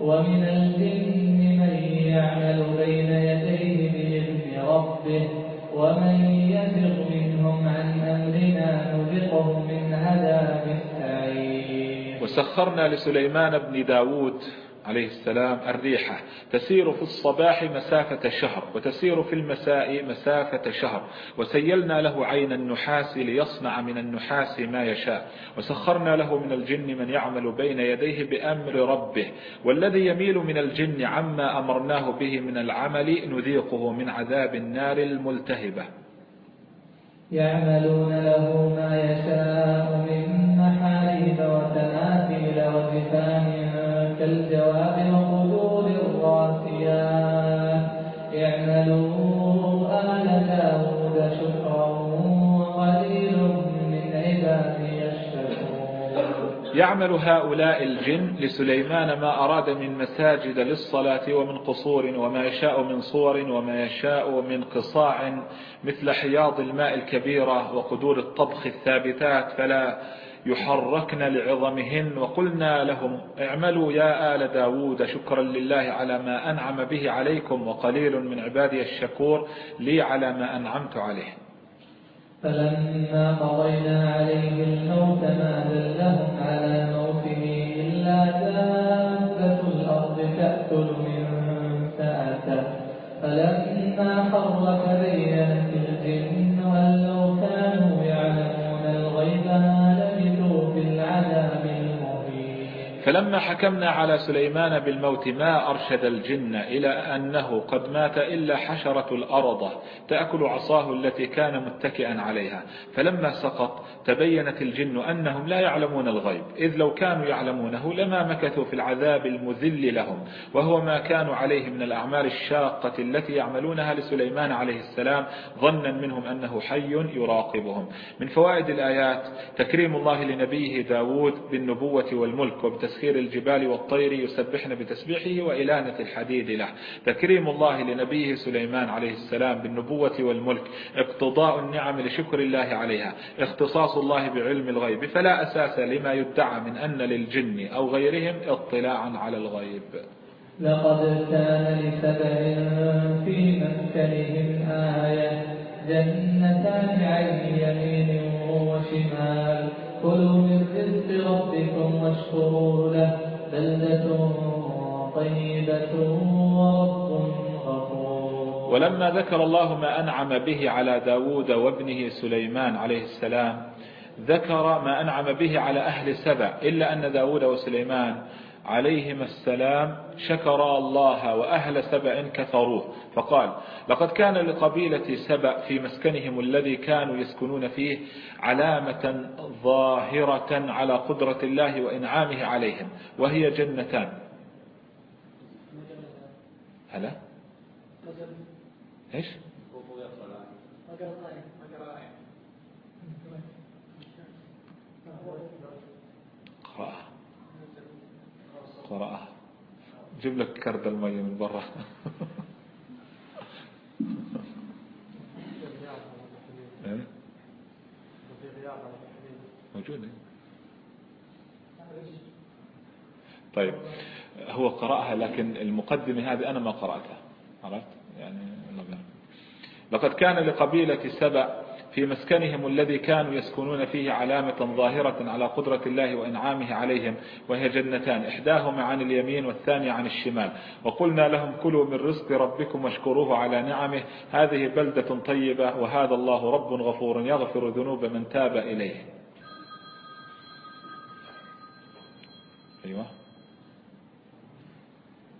ومن الجن من يعمل بين يديه بإذن ربه ومن يزغ منهم عن أمرنا نذقه من عذاب السعير. وسخرنا لسليمان بن داود عليه السلام الريحة. تسير في الصباح مسافة شهر وتسير في المساء مسافة شهر. وسيلنا له عين النحاس ليصنع من النحاس ما يشاء. وسخرنا له من الجن من يعمل بين يديه بأمر ربه. والذي يميل من الجن عما أمرناه به من العمل نذيقه من عذاب النار الملتهبة. يعملون له ما يشاء من محاريب وتماثيل وجفان يعمل هؤلاء الجن لسليمان ما أراد من مساجد للصلاة ومن قصور وما يشاء من صور وما يشاء من قصاع مثل حياض الماء الكبيرة وقدور الطبخ الثابتات. فلا يحركن لعظمهن وقلنا لهم اعملوا يا آل داود شكرا لله على ما أنعم به عليكم وقليل من عبادي الشكور لي على ما أنعمت عليه. فلما قضينا عليه الموت ما دلهم على موته إلا دابة الأرض تأكل من سأته فلما خر تبينت الجن أن لو كانوا فلما حكمنا على سليمان بالموت ما أرشد الجن إلى أنه قد مات إلا حشرة الأرض تأكل عصاه التي كان متكئا عليها. فلما سقط تبينت الجن أنهم لا يعلمون الغيب إذ لو كانوا يعلمونه لما مكثوا في العذاب المذل لهم. وهو ما كانوا عليه من الأعمال الشاقة التي يعملونها لسليمان عليه السلام ظنا منهم أنه حي يراقبهم. من فوائد الآيات تكريم الله لنبيه داود بالنبوة والملك وبتسخير الجبال والطير يسبحن بتسبيحه وإلانة الحديد له. تكريم الله لنبيه سليمان عليه السلام بالنبوة والملك اقتضاء النعم لشكر الله عليها اختصاص الله بعلم الغيب فلا أساس لما يدعى من أن للجن أو غيرهم اطلاعا على الغيب. لقد كان لسبع في مسكنهم آية جنتان عن يمين وشمال. كلوا من رزق ربكم واشكروا له بلدة طيبة ورب غفور. ولما ذكر الله ما أنعم به على داود وابنه سليمان عليه السلام ذكر ما أنعم به على أهل سبع إلا أن داود وسليمان عليهما السلام شكر الله وأهل سبع كفروه فقال لقد كان لقبيلة سبع في مسكنهم الذي كانوا يسكنون فيه علامة ظاهرة على قدرة الله وإنعامه عليهم وهي جنتان. هلا؟ إيش قرأها قرأها جيب لك كرد المية من برا. [laughs] إيه؟ موجود طيب هو قرأها لكن المقدمة هذه أنا ما قرأتها. عرفت؟ يعني لقد كان لقبيلة سبأ في مسكنهم الذي كانوا يسكنون فيه علامة ظاهرة على قدرة الله وإنعامه عليهم وهي جنتان إحداهما عن اليمين والثانية عن الشمال. وقلنا لهم كلوا من رزق ربكم واشكروه على نعمه هذه بلدة طيبة وهذا الله رب غفور يغفر ذنوب من تاب إليه. أيوه.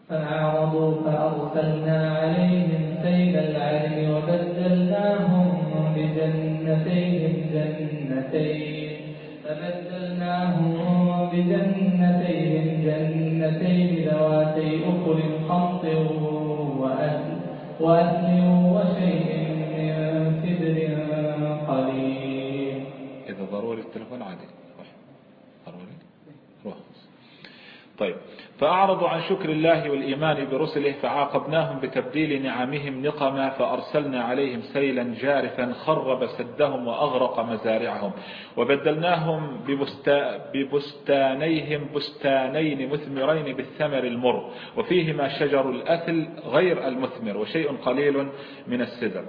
فأعرضوا فأرسلنا عليهم سيل العلم وبدلناهم بجنتيهم جنتين. فبدلناهم بجنتيهم جنتين ذواتي أكل خمط وأهل وشيء من سدر قليل. إذا ضروري التلفون عادي ضروري روح طيب فأعرضوا عن شكر الله والإيمان برسله فعاقبناهم بتبديل نعمهم نقما فأرسلنا عليهم سيلا جارفا خرب سدهم وأغرق مزارعهم وبدلناهم ببستانيهم بستانين مثمرين بالثمر المر وفيهما شجر الأثل غير المثمر وشيء قليل من السدر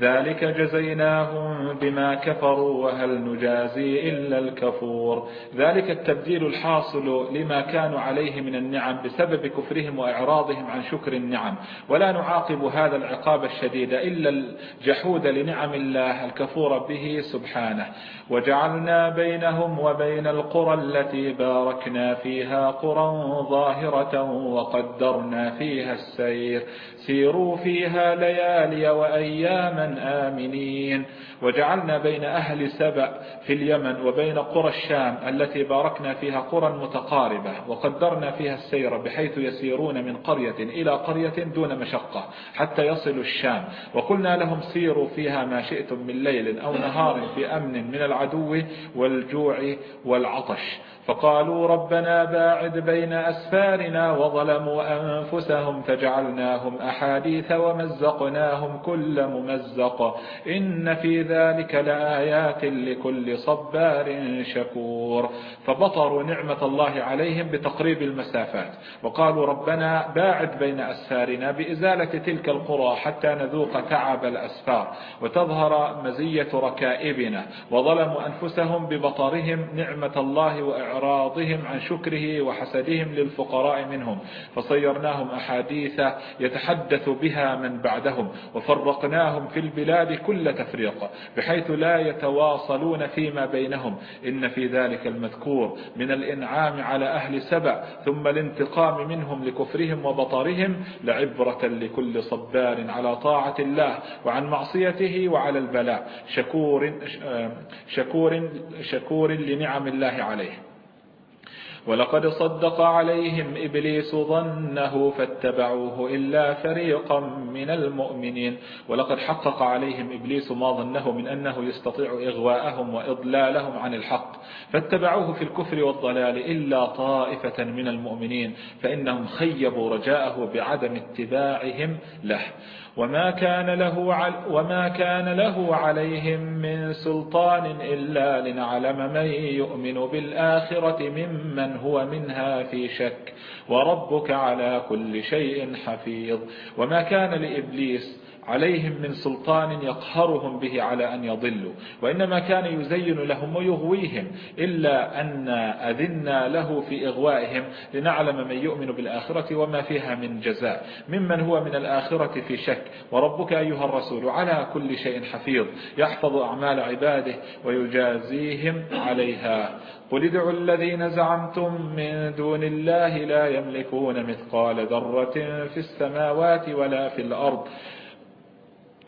ذلك جزيناهم بما كفروا وهل نجازي إلا الكفور. ذلك التبديل الحاصل لما كانوا عليه من النعم بسبب كفرهم وإعراضهم عن شكر النعم. ولا نعاقب هذا العقاب الشديد إلا الجحود لنعم الله الكفور به سبحانه. وجعلنا بينهم وبين القرى التي باركنا فيها قرى ظاهرة وقدرنا فيها السير. سيروا فيها ليالي وأياما آمنين. وجعلنا بين أهل سبأ في اليمن وبين قرى الشام التي باركنا فيها قرى متقاربة وقدرنا فيها السير بحيث يسيرون من قرية إلى قرية دون مشقة حتى يصلوا الشام. وقلنا لهم سيروا فيها ما شئتم من ليل أو نهار في أمن من العدو والجوع والعطش. فقالوا ربنا باعد بين أسفارنا وظلموا أنفسهم فجعلناهم أحاديث ومزقناهم كل ممزق. إن في ذلك لآيات لكل صبار شكور. فبطروا نعمة الله عليهم بتقريب المسافات. وقالوا ربنا باعد بين أسفارنا بإزالة تلك القرى حتى نذوق تعب الأسفار وتظهر مزية ركائبنا وظلموا أنفسهم ببطرهم نعمة الله وإعراضهم إعراضهم عن شكره وحسدهم للفقراء منهم. فصيرناهم أحاديث يتحدث بها من بعدهم وفرقناهم في البلاد كل تفريق. بحيث لا يتواصلون فيما بينهم. إن في ذلك المذكور من الإنعام على أهل سبع ثم الانتقام منهم لكفرهم وبطرهم لعبرة لكل صبار على طاعة الله وعن معصيته وعلى البلاء. شكور شكور شكور لنعم الله عليه. ولقد صدق عليهم إبليس ظنه فاتبعوه إلا فريقا من المؤمنين. ولقد حقق عليهم إبليس ما ظنه من أنه يستطيع إغواءهم وإضلالهم عن الحق. فاتبعوه في الكفر والضلال إلا طائفة من المؤمنين فإنهم خيبوا رجاءه بعدم اتباعهم له. وما كان له وما كان له عليهم من سلطان إلا لنعلم من يؤمن بالآخرة ممن هو منها في شك. وربك على كل شيء حفيظ. وما كان لإبليس عليهم من سلطان يقهرهم به على أن يضلوا. وإنما كان يزين لهم ويغويهم إلا أن أذنا له في إغوائهم لنعلم من يؤمن بالآخرة وما فيها من جزاء. ممن هو من الآخرة في شك وربك أيها الرسول على كل شيء حفيظ يحفظ أعمال عباده ويجازيهم عليها. قل ادعوا الذين زعمتم من دون الله لا يملكون مثقال ذرة في السماوات ولا في الأرض.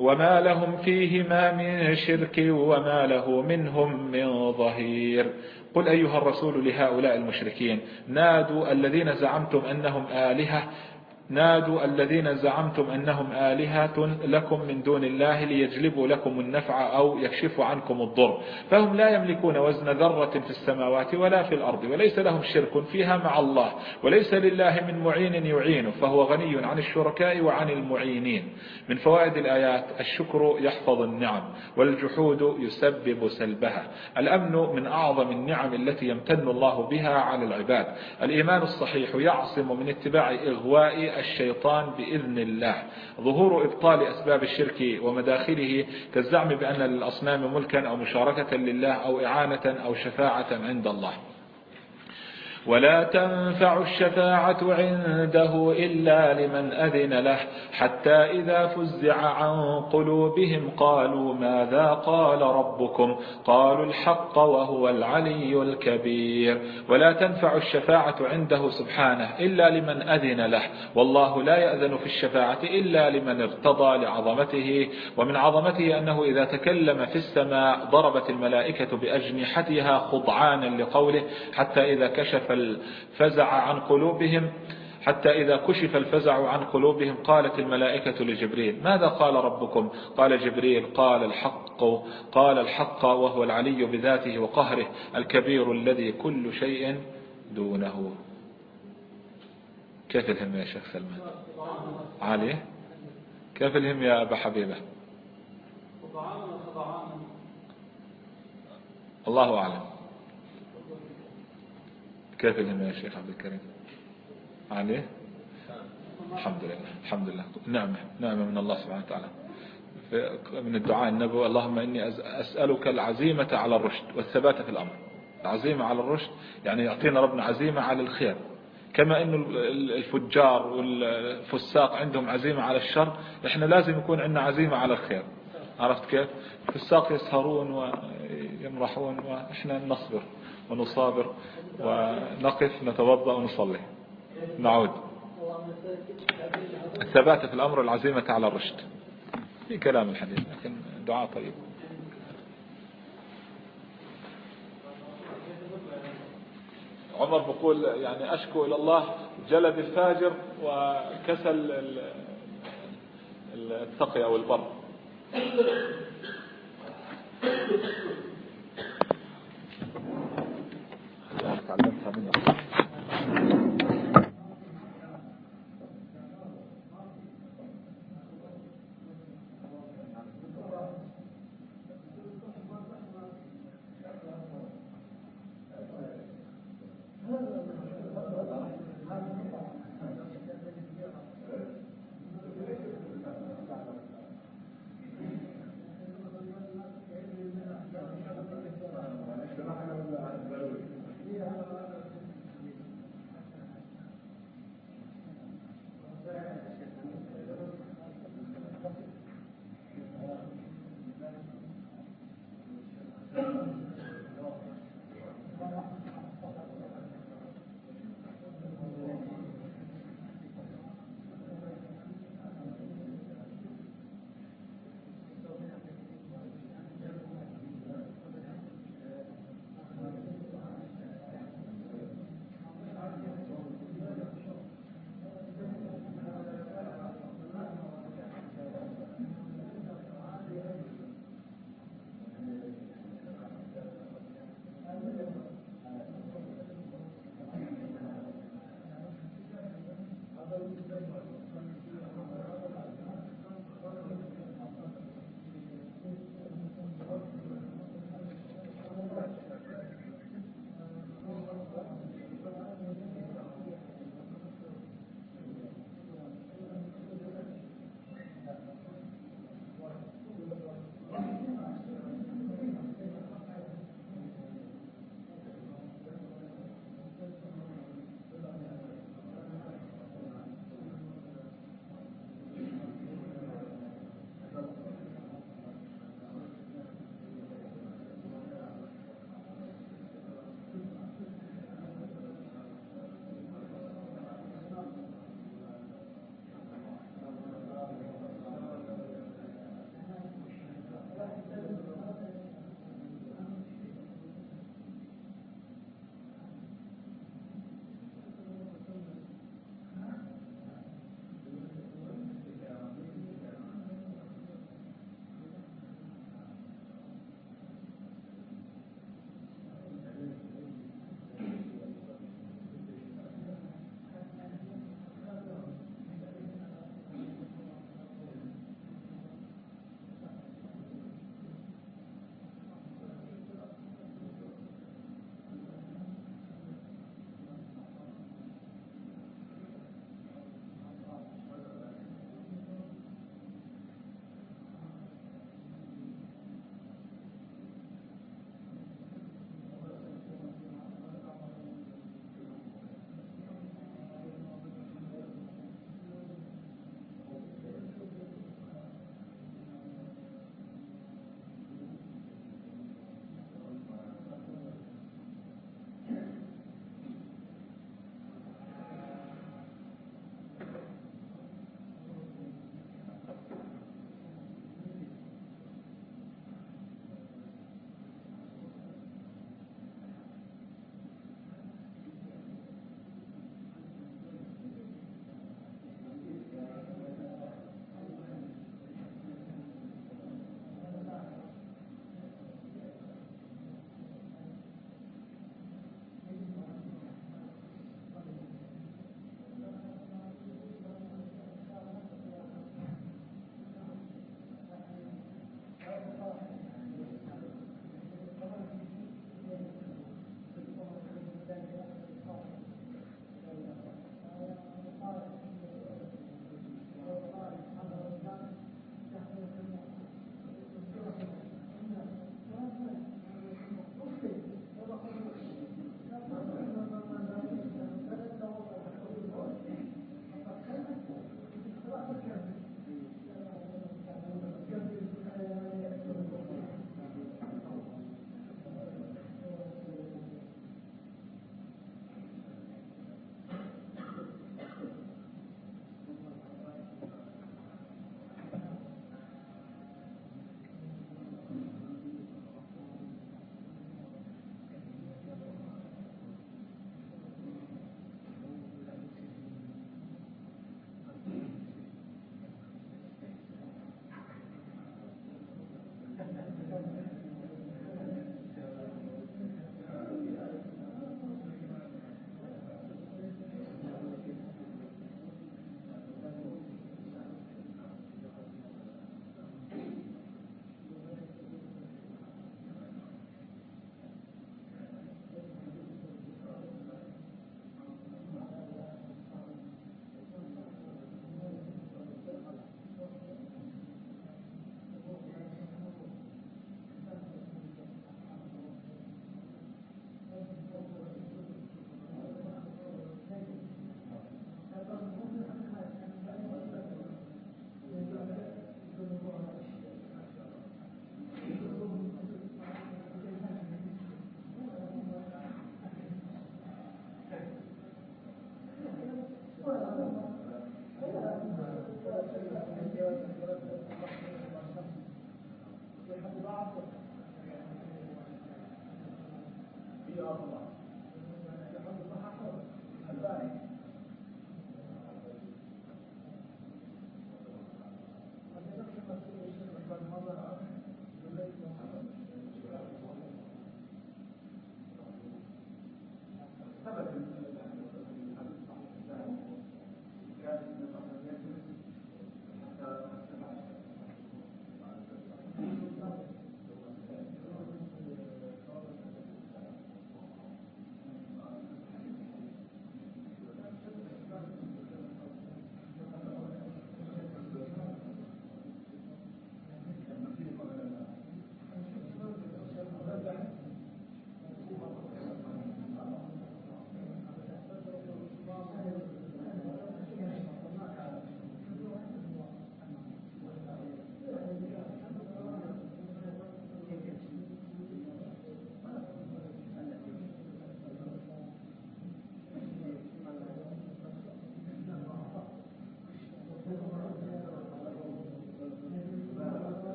وما لهم فيهما من شرك وما له منهم من ظهير قل أيها الرسول لهؤلاء المشركين نادوا الذين زعمتم أنهم آلهة نادوا الذين زعمتم أنهم آلهة لكم من دون الله ليجلبوا لكم النفع أو يكشفوا عنكم الضر. فهم لا يملكون وزن ذرة في السماوات ولا في الأرض وليس لهم شرك فيها مع الله وليس لله من معين يعينه فهو غني عن الشركاء وعن المعينين. من فوائد الآيات الشكر يحفظ النعم والجحود يسبب سلبها. الأمن من أعظم النعم التي يمتن الله بها على العباد. الإيمان الصحيح يعصم من اتباع إغواء الشيطان بإذن الله. ظهور إبطال أسباب الشرك ومداخله كالزعم بأن للأصنام ملكا أو مشاركة لله أو إعانة أو شفاعة عند الله. ولا تنفع الشفاعة عنده إلا لمن أذن له حتى إذا فزع عن قلوبهم قالوا ماذا قال ربكم؟ قالوا الحق وهو العلي الكبير. ولا تنفع الشفاعة عنده سبحانه إلا لمن أذن له والله لا يأذن في الشفاعة إلا لمن ارتضى لعظمته ومن عظمته أنه إذا تكلم في السماء ضربت الملائكة بأجنحتها خضعانا لقوله حتى إذا كشف الفزع عن قلوبهم حتى إذا كشف الفزع عن قلوبهم قالت الملائكة لجبريل ماذا قال ربكم؟ قال جبريل قال الحق قال الحق وهو العلي بذاته وقهره الكبير الذي كل شيء دونه. كيف الهم يا شيخ سلمان؟ عالية كيف الهم يا أبا حبيبة؟ الله أعلم. كيف يا شيخ عبد الكريم؟ عليه؟ الحمد لله الحمد لله نعمة نعمة من الله سبحانه وتعالى. من الدعاء النبوي اللهم إني أسألك العزيمة على الرشد والثبات في الأمر. العزيمة على الرشد يعني يعطينا ربنا عزيمة على الخير. كما أن الفجار والفساق عندهم عزيمة على الشر إحنا لازم يكون عندنا عزيمة على الخير. عرفت كيف؟ الفساق يسهرون ويمرحون وإحنا نصبر ونصابر. ونقف نتوضأ ونصلي. نعود. الثبات في الأمر والعزيمة على الرشد. في كلام الحديث لكن دعاء طيب. عمر بقول يعني أشكو إلى الله جلد الفاجر وكسل التقي أو البر.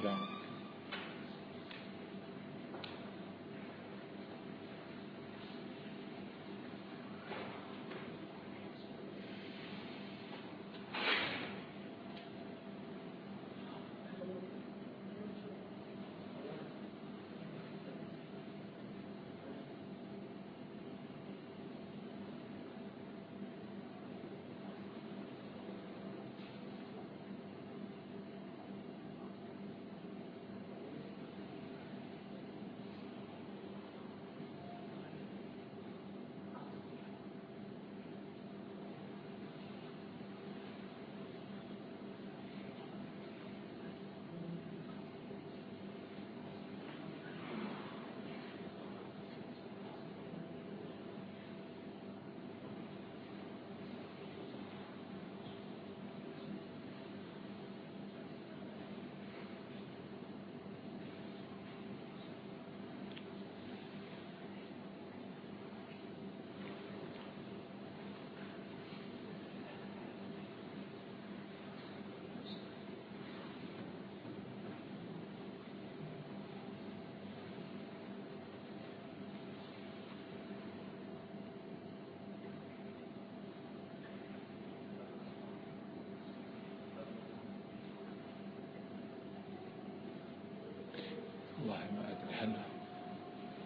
السلام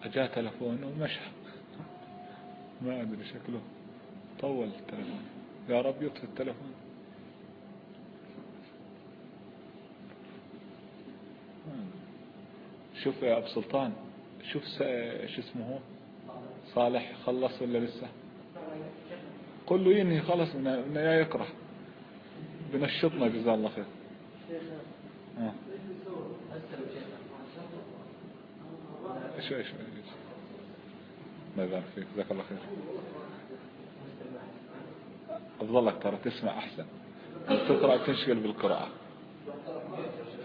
جاء تلفون ومشى. ما أدري شكله. طول التلفون. يا رب يطفي التلفون. شوف يا أبو سلطان شوف شو اسمه صالح خلص ولا لسه؟ قل له ينهي خلص من يا يكره. بنشطنا جزاه الله خير. آه. شوي شوي الله يبارك فيك؟ جزاك الله خير. أفضلك ترى تسمع أحسن. تقرأ تنشغل بالقراءة؟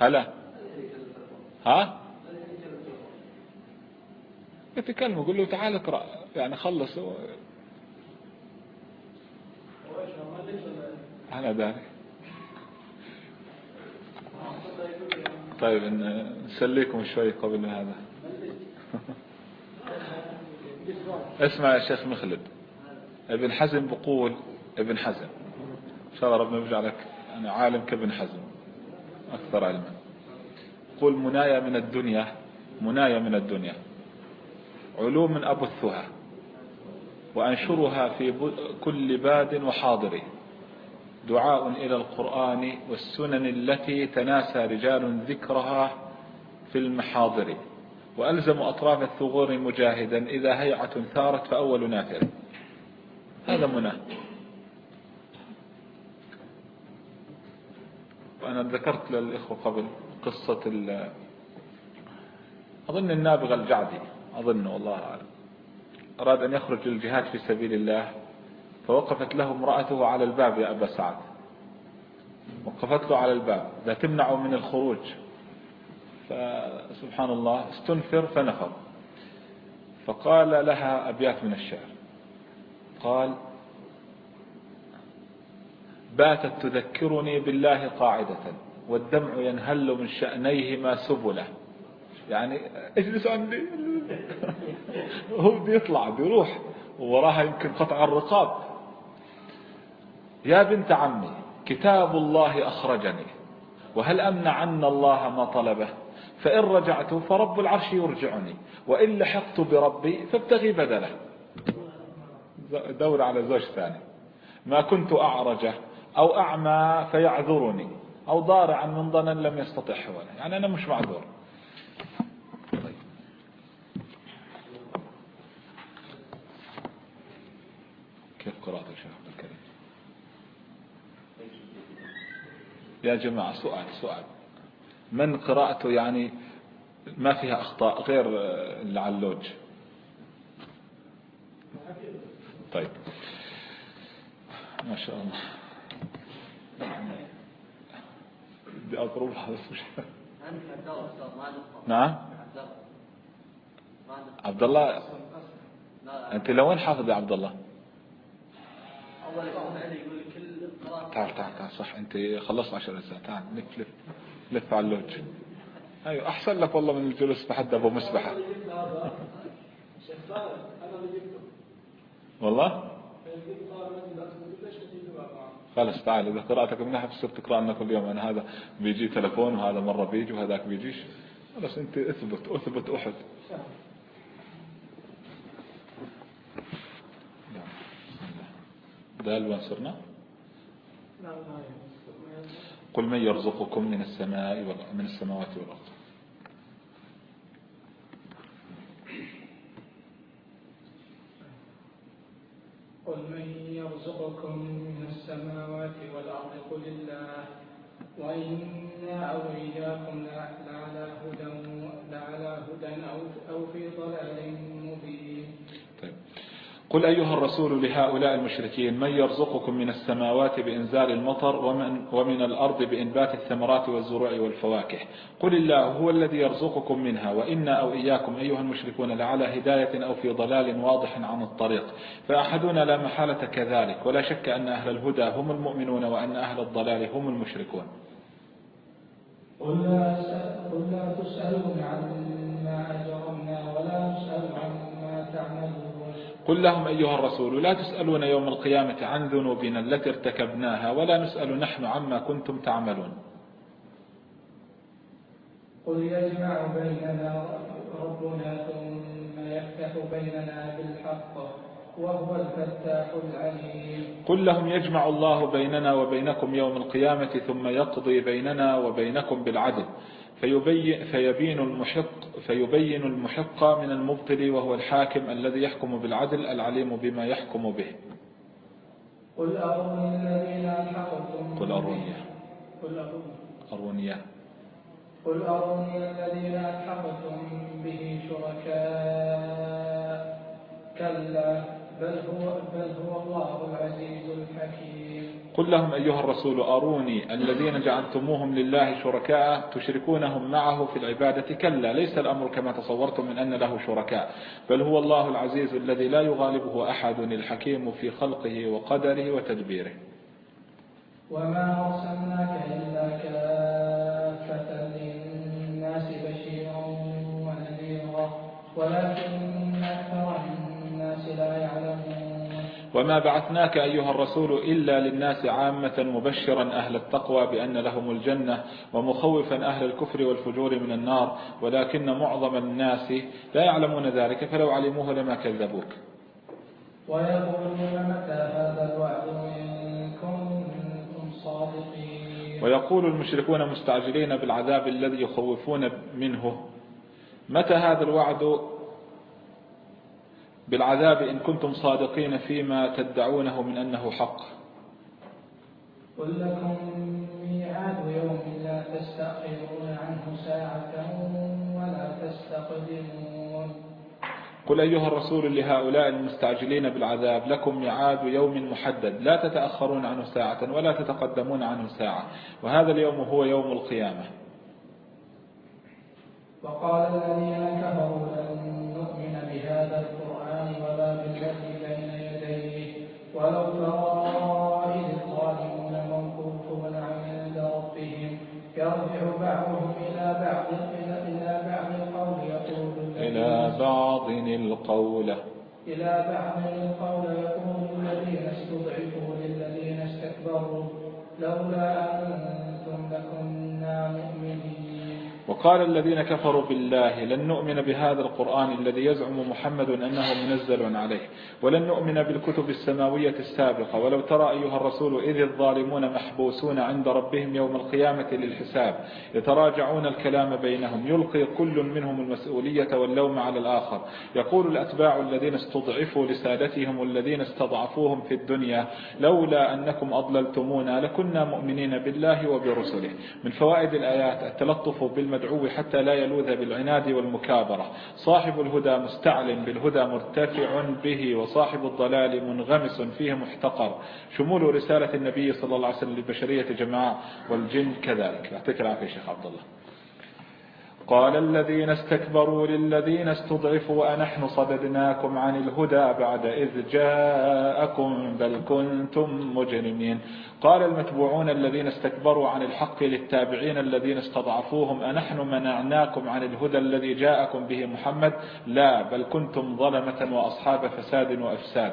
هلا. ها؟ يتكلم يقول له تعال اقرأ. يعني خلص. أنا داري. طيب نسليكم شوي قبل هذا. اسمع يا شيخ مخلد. ابن حزم بقول ابن حزم. إن شاء الله ربنا يجعلك يعني عالم كابن حزم. أكثر علما. قل منايا من الدنيا منايا من الدنيا. علوم أبثها. وأنشرها في كل باد وحاضر. دعاء إلى القرآن والسنن التي تناسى رجال ذكرها في المحاضر. وألزم أطراف الثغور مجاهدا إذا هيعة ثارت فأول نافر هذا منى وأنا ذكرت للإخوة قبل قصة أظن النابغة الجعدي. أظن والله أعلم. أراد أن يخرج للجهاد في سبيل الله فوقفت له امرأته على الباب يا أبا سعد. وقفت له على الباب. لا تمنعه من الخروج. فسبحان الله استنفر فنفر. فقال لها أبيات من الشعر. قال باتت تذكرني بالله قاعدة والدمع ينهل من شأنيهما سبلة. يعني اجلس عندي. [laughs] هو بده يطلع بيروح ووراها يمكن قطع الرقاب. يا بنت عمي كتاب الله أخرجني. وهل أمنع عنا الله ما طلبه؟ فإن رجعت فرب العرش يرجعني وإن لحقت بربي فابتغي بدله. دور على زوج ثاني. ما كنت أعرج أو أعمى فيعذرني أو ضارعا من ضنا لم يستطع حواله يعني أنا مش معذور. طيب. كيف قراءة الشيخ عبد الكريم؟ يا جماعة سؤال سؤال. من قراءته يعني ما فيها أخطاء غير العلوج. طيب. ما شاء الله. بدي أضربها بس مش نعم. عبد الله. أنت لوين حافظ يا عبد الله؟ تعال تعال تعال صح. أنت خلصت عشر ساعة تعال لف لف لف على اللوج أيوة أحسن لك والله من الجلوس بحد أبو مسبحة. والله؟ خلاص تعال إذا قرأتك من نحن صرت تقرأ لنا كل يوم أنا هذا بيجي تلفون وهذا مرة بيجي وهذاك بيجيش. خلاص أنت أثبت أثبت أحد. دال وين صرنا؟ قل من يرزقكم من السماء من السماوات والأرض قل من يرزقكم من السماوات والأرض قل الله وإنا أو إياكم لعلى هدى لعلى هدى أو أو في ضلال. قل أيها الرسول لهؤلاء المشركين من يرزقكم من السماوات بإنزال المطر ومن, ومن الأرض بإنبات الثمرات والزروع والفواكه؟ قل الله هو الذي يرزقكم منها وإنا أو إياكم أيها المشركون لعلى هداية أو في ضلال واضح عن الطريق. فأحدنا لا محالة كذلك ولا شك أن أهل الهدى هم المؤمنون وأن أهل الضلال هم المشركون. قل لا تسألون عما قل لهم أيها الرسول لا تسألون يوم القيامة عن ذنوبنا التي ارتكبناها ولا نسأل نحن عما كنتم تعملون. قل يجمع بيننا ربنا ثم يفتح بيننا بالحق وهو الفتاح العليم. قل لهم يجمع الله بيننا وبينكم يوم القيامة ثم يقضي بيننا وبينكم بالعدل. فيبين, فيبين المحق فيبين المحق من المبطل وهو الحاكم الذي يحكم بالعدل العليم بما يحكم به. قل أروني الذين ألحقتم قل أروني. قل أروني. قل أروني الذين ألحقتم به شركاء. كلا بل هو, بل هو الله العزيز الحكيم. قل لهم أيها الرسول أروني الذين جعلتموهم لله شركاء تشركونهم معه في العبادة كلا ليس الأمر كما تصورتم من أن له شركاء بل هو الله العزيز الذي لا يغالبه أحد الحكيم في خلقه وقدره وتدبيره. وما أرسلناك إلا كافة للناس بشيرا ونذيرا ولكن وما بعثناك أيها الرسول إلا للناس عامة مبشرا أهل التقوى بأن لهم الجنة ومخوفا أهل الكفر والفجور من النار ولكن معظم الناس لا يعلمون ذلك فلو علموه لما كذبوك. ويقولون متى هذا الوعد إن كنتم صادقين؟ ويقول المشركون مستعجلين بالعذاب الذي يخوفون منه. متى هذا الوعد بالعذاب إن كنتم صادقين فيما تدعونه من أنه حق. قل لكم ميعاد يوم لا تستأخرون عنه ساعة ولا تستقدمون. قل أيها الرسول لهؤلاء المستعجلين بالعذاب لكم ميعاد يوم محدد لا تتأخرون عنه ساعة ولا تتقدمون عنه ساعة وهذا اليوم هو يوم القيامة. وقال الذين كفروا ولو ترى إذ الظالمون موقوفون عند ربهم يرجع بعضهم إلى بعض إلى بعض القول يقول إلى بعض القول. إلى بعض القول يقول الذين استضعفوا للذين استكبروا لولا أنتم لكنا مؤمنين وقال الذين كفروا بالله لن نؤمن بهذا القرآن الذي يزعم محمد أنه منزل عليه ولن نؤمن بالكتب السماوية السابقة ولو ترى أيها الرسول إذ الظالمون محبوسون عند ربهم يوم القيامة للحساب يتراجعون الكلام بينهم يلقي كل منهم المسؤولية واللوم على الآخر يقول الأتباع الذين استضعفوا لسادتهم والذين استضعفوهم في الدنيا لولا أنكم أضللتمونا لكنا مؤمنين بالله وبرسله. من فوائد الآيات التلطف بالمدعو المدعو حتى لا يلوذ بالعناد والمكابرة. صاحب الهدى مستعل بالهدى مرتفع به وصاحب الضلال منغمس فيه محتقر. شمول رسالة النبي صلى الله عليه وسلم للبشرية جماعة والجن كذلك. يعطيك العافية شيخ عبد الله. قال الذين استكبروا للذين استضعفوا أنحن صددناكم عن الهدى بعد إذ جاءكم بل كنتم مجرمين. قال المتبوعون الذين استكبروا عن الحق للتابعين الذين استضعفوهم أنحن منعناكم عن الهدى الذي جاءكم به محمد؟ لا بل كنتم ظلمة وأصحاب فساد وأفساد.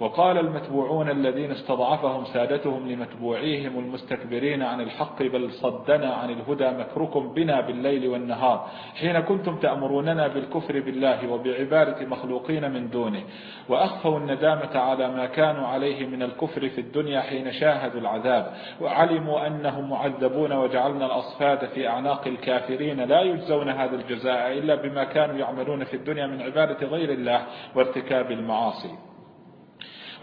وقال المتبوعون الذين استضعفهم سادتهم لمتبوعيهم المستكبرين عن الحق بل صدنا عن الهدى مكركم بنا بالليل والنهار حين كنتم تأمروننا بالكفر بالله وبعبادة مخلوقين من دونه وأخفوا الندامة على ما كانوا عليه من الكفر في الدنيا حين شاهدوا العذاب وعلموا أنهم معذبون وجعلنا الأصفاد في أعناق الكافرين لا يجزون هذا الجزاء إلا بما كانوا يعملون في الدنيا من عبادة غير الله وارتكاب المعاصي.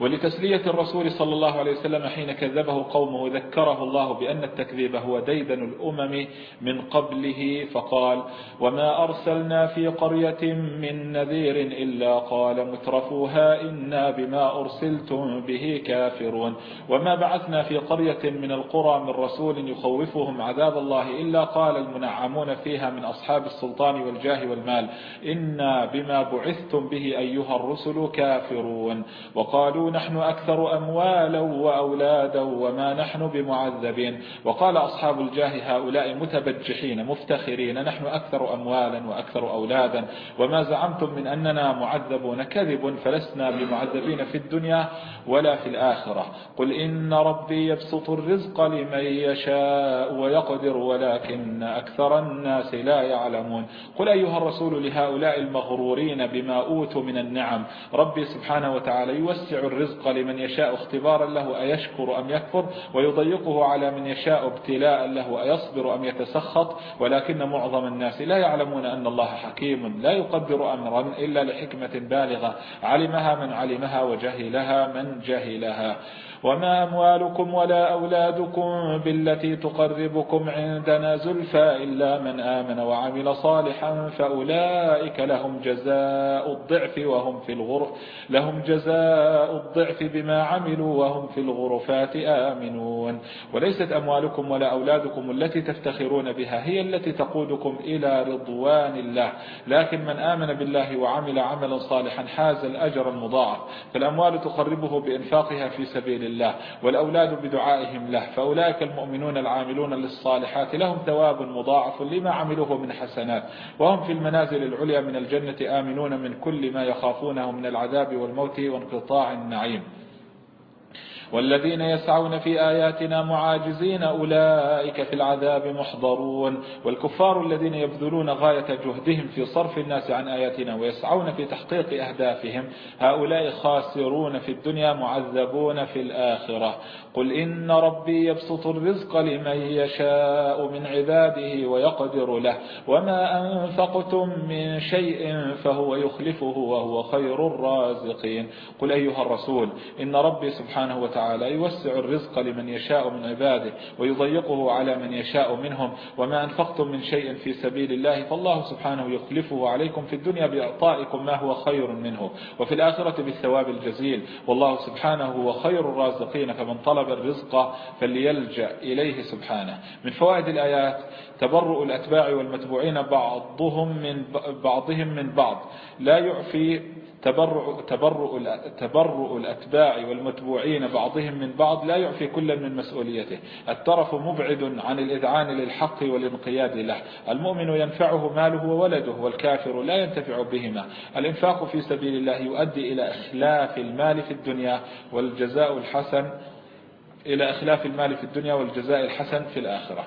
ولتسلية الرسول صلى الله عليه وسلم حين كذبه قومه ذكره الله بأن التكذيب هو ديدن الأمم من قبله فقال وما أرسلنا في قرية من نذير إلا قال مترفوها إنا بما أرسلتم به كافرون وما بعثنا في قرية من القرى من رسول يخوفهم عذاب الله إلا قال المنعمون فيها من أصحاب السلطان والجاه والمال إنا بما بعثتم به أيها الرسل كافرون وقالوا نحن أكثر أموالا وأولادا وما نحن بمعذبين. وقال أصحاب الجاه هؤلاء متبجحين مفتخرين نحن أكثر أموالا وأكثر أولادا. وما زعمتم من أننا معذبون كذب فلسنا بمعذبين في الدنيا ولا في الآخرة. قل إن ربي يبسط الرزق لمن يشاء ويقدر ولكن أكثر الناس لا يعلمون. قل أيها الرسول لهؤلاء المغرورين بما أوتوا من النعم. ربي سبحانه وتعالى يوسع الرزق لمن يشاء اختبارا له أيشكر أم يكفر؟ ويضيقه على من يشاء ابتلاء له أيصبر أم يتسخط؟ ولكن معظم الناس لا يعلمون أن الله حكيم لا يقدر أمرا إلا لحكمة بالغة. علمها من علمها وجهلها من جهلها. وما أموالكم ولا أولادكم بالتي تقربكم عندنا زلفى إلا من آمن وعمل صالحا فأولئك لهم جزاء الضعف وهم في الغرف لهم جزاء الضعف بما عملوا وهم في الغرفات آمنون. وليست أموالكم ولا أولادكم التي تفتخرون بها هي التي تقودكم إلى رضوان الله. لكن من آمن بالله وعمل عملا صالحا حاز الأجر المضاعف. فالأموال تقربه بإنفاقها في سبيل الله والأولاد بدعائهم له فأولئك المؤمنون العاملون للصالحات لهم ثواب مضاعف لما عملوه من حسنات وهم في المنازل العليا من الجنة آمنون من كل ما يخافونه من العذاب والموت وانقطاع النعيم. والذين يسعون في آياتنا معاجزين أولئك في العذاب محضرون والكفار الذين يبذلون غاية جهدهم في صرف الناس عن آياتنا ويسعون في تحقيق أهدافهم هؤلاء خاسرون في الدنيا معذبون في الآخرة قل إن ربي يبسط الرزق لمن يشاء من عباده ويقدر له وما أنفقتم من شيء فهو يخلفه وهو خير الرازقين قل أيها الرسول إن ربي سبحانه وتعالى يوسع الرزق لمن يشاء من عباده ويضيقه على من يشاء منهم. وما أنفقتم من شيء في سبيل الله فالله سبحانه يخلفه عليكم في الدنيا بإعطائكم ما هو خير منه وفي الآخرة بالثواب الجزيل. والله سبحانه هو خير الرازقين فمن طلب الرزق فليلجأ إليه سبحانه. من فوائد الآيات تبرؤ الأتباع والمتبوعين بعضهم من بعضهم من بعض. لا يعفي تبرؤ, تبرؤ, تبرؤ الأتباع والمتبوعين بعضهم من بعض. لا يعفي كل من مسؤوليته. الترف مبعد عن الإذعان للحق والانقياد له. المؤمن ينفعه ماله وولده والكافر لا ينتفع بهما. الإنفاق في سبيل الله يؤدي إلى إخلاف المال في الدنيا والجزاء الحسن إلى إخلاف المال في الدنيا والجزاء الحسن في الآخرة.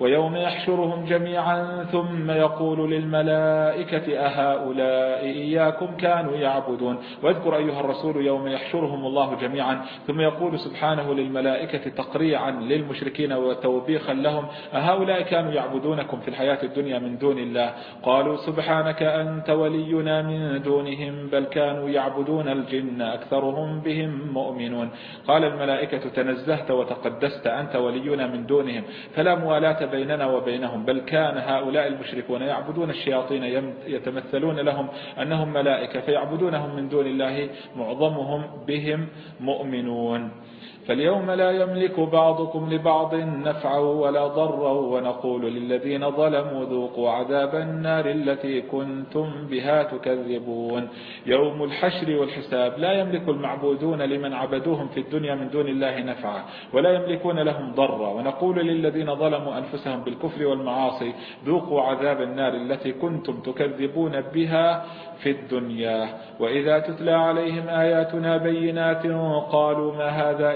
ويوم يحشرهم جميعا ثم يقول للملائكة أهؤلاء إياكم كانوا يعبدون. واذكر أيها الرسول يوم يحشرهم الله جميعا ثم يقول سبحانه للملائكة تقريعا للمشركين وتوبيخا لهم أهؤلاء كانوا يعبدونكم في الحياة الدنيا من دون الله. قالوا سبحانك أنت ولينا من دونهم بل كانوا يعبدون الجن أكثرهم بهم مؤمنون. قال الملائكة تنزهت وتقدست أنت ولينا من دونهم فلا موالاة بيننا وبينهم بل كان هؤلاء المشركون يعبدون الشياطين يتمثلون لهم أنهم ملائكة فيعبدونهم من دون الله معظمهم بهم مؤمنون. فاليوم لا يملك بعضكم لبعض نفعا ولا ضرا ونقول للذين ظلموا ذوقوا عذاب النار التي كنتم بها تكذبون. يوم الحشر والحساب لا يملك المعبودون لمن عبدوهم في الدنيا من دون الله نفعا ولا يملكون لهم ضرا. ونقول للذين ظلموا أنفسهم بالكفر والمعاصي ذوقوا عذاب النار التي كنتم تكذبون بها في الدنيا. وإذا تتلى عليهم آياتنا بينات قالوا ما هذا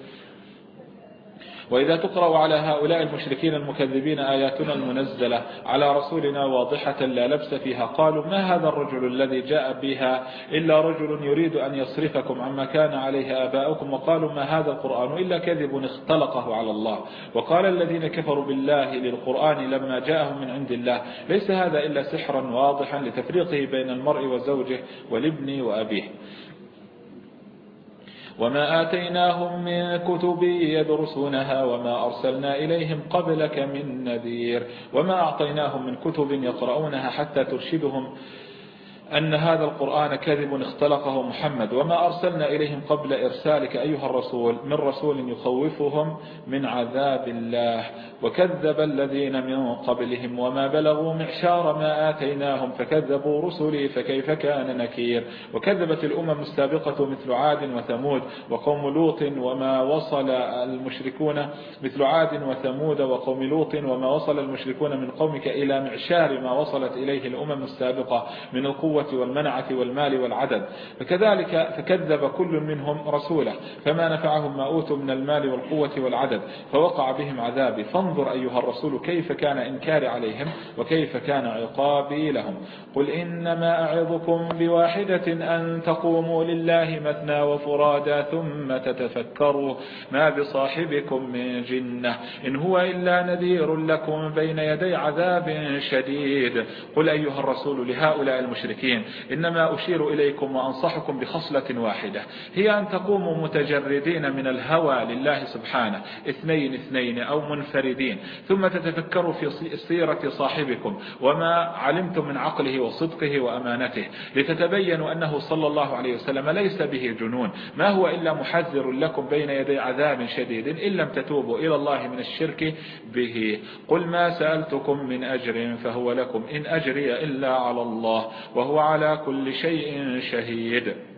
وإذا تقرأ على هؤلاء المشركين المكذبين آياتنا المنزلة على رسولنا واضحة لا لبس فيها قالوا ما هذا الرجل الذي جاء بها إلا رجل يريد أن يصرفكم عما كان عليه آباؤكم وقالوا ما هذا القرآن إلا كذب اختلقه على الله. وقال الذين كفروا بالله للقرآن لما جاءهم من عند الله ليس هذا إلا سحرا واضحا لتفريقه بين المرء وزوجه والابن وأبيه. وما آتيناهم من كتب يدرسونها وما أرسلنا إليهم قبلك من نذير وما أعطيناهم من كتب يقرؤونها حتى ترشدهم أن هذا القرآن كذب اختلقه محمد وما أرسلنا إليهم قبل إرسالك أيها الرسول من رسول يخوفهم من عذاب الله وكذب الذين من قبلهم وما بلغوا معشار ما آتيناهم فكذبوا رسلي فكيف كان نكير؟ وكذبت الأمم السابقة مثل عاد وثمود وقوم لوط وما وصل المشركون مثل عاد وثمود وقوم لوط وما وصل المشركون من قومك إلى معشار ما وصلت إليه الأمم السابقة من القوة والمنعة والمال والعدد. فكذلك فكذب كل منهم رسوله فما نفعهم ما أوتوا من المال والقوة والعدد فوقع بهم عذابي. فانظر أيها الرسول كيف كان إنكار عليهم وكيف كان عقابي لهم. قل إنما أعظكم بواحدة أن تقوموا لله مثنى وفرادا ثم تتفكروا ما بصاحبكم من جنة إن هو إلا نذير لكم بين يدي عذاب شديد. قل أيها الرسول لهؤلاء المشركين إنما أشير إليكم وأنصحكم بخصلة واحدة هي أن تقوموا متجردين من الهوى لله سبحانه اثنين اثنين أو منفردين ثم تتفكروا في سيرة صاحبكم وما علمتم من عقله وصدقه وأمانته لتتبينوا أنه صلى الله عليه وسلم ليس به جنون. ما هو إلا محذر لكم بين يدي عذاب شديد إن لم تتوبوا إلى الله من الشرك به. قل ما سألتكم من أجر فهو لكم إن أجري إلا على الله وهو على كل شيء شهيد.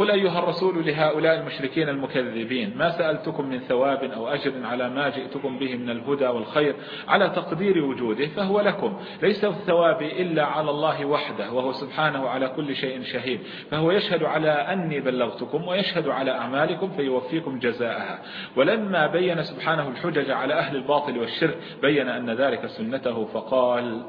قل أيها الرسول لهؤلاء المشركين المكذبين ما سألتكم من ثواب أو أجر على ما جئتكم به من الهدى والخير على تقدير وجوده فهو لكم ليس الثواب إلا على الله وحده وهو سبحانه على كل شيء شهيد فهو يشهد على أني بلغتكم ويشهد على أعمالكم فيوفيكم جزاءها. ولما بين سبحانه الحجج على أهل الباطل والشرك بين أن ذلك سنته فقال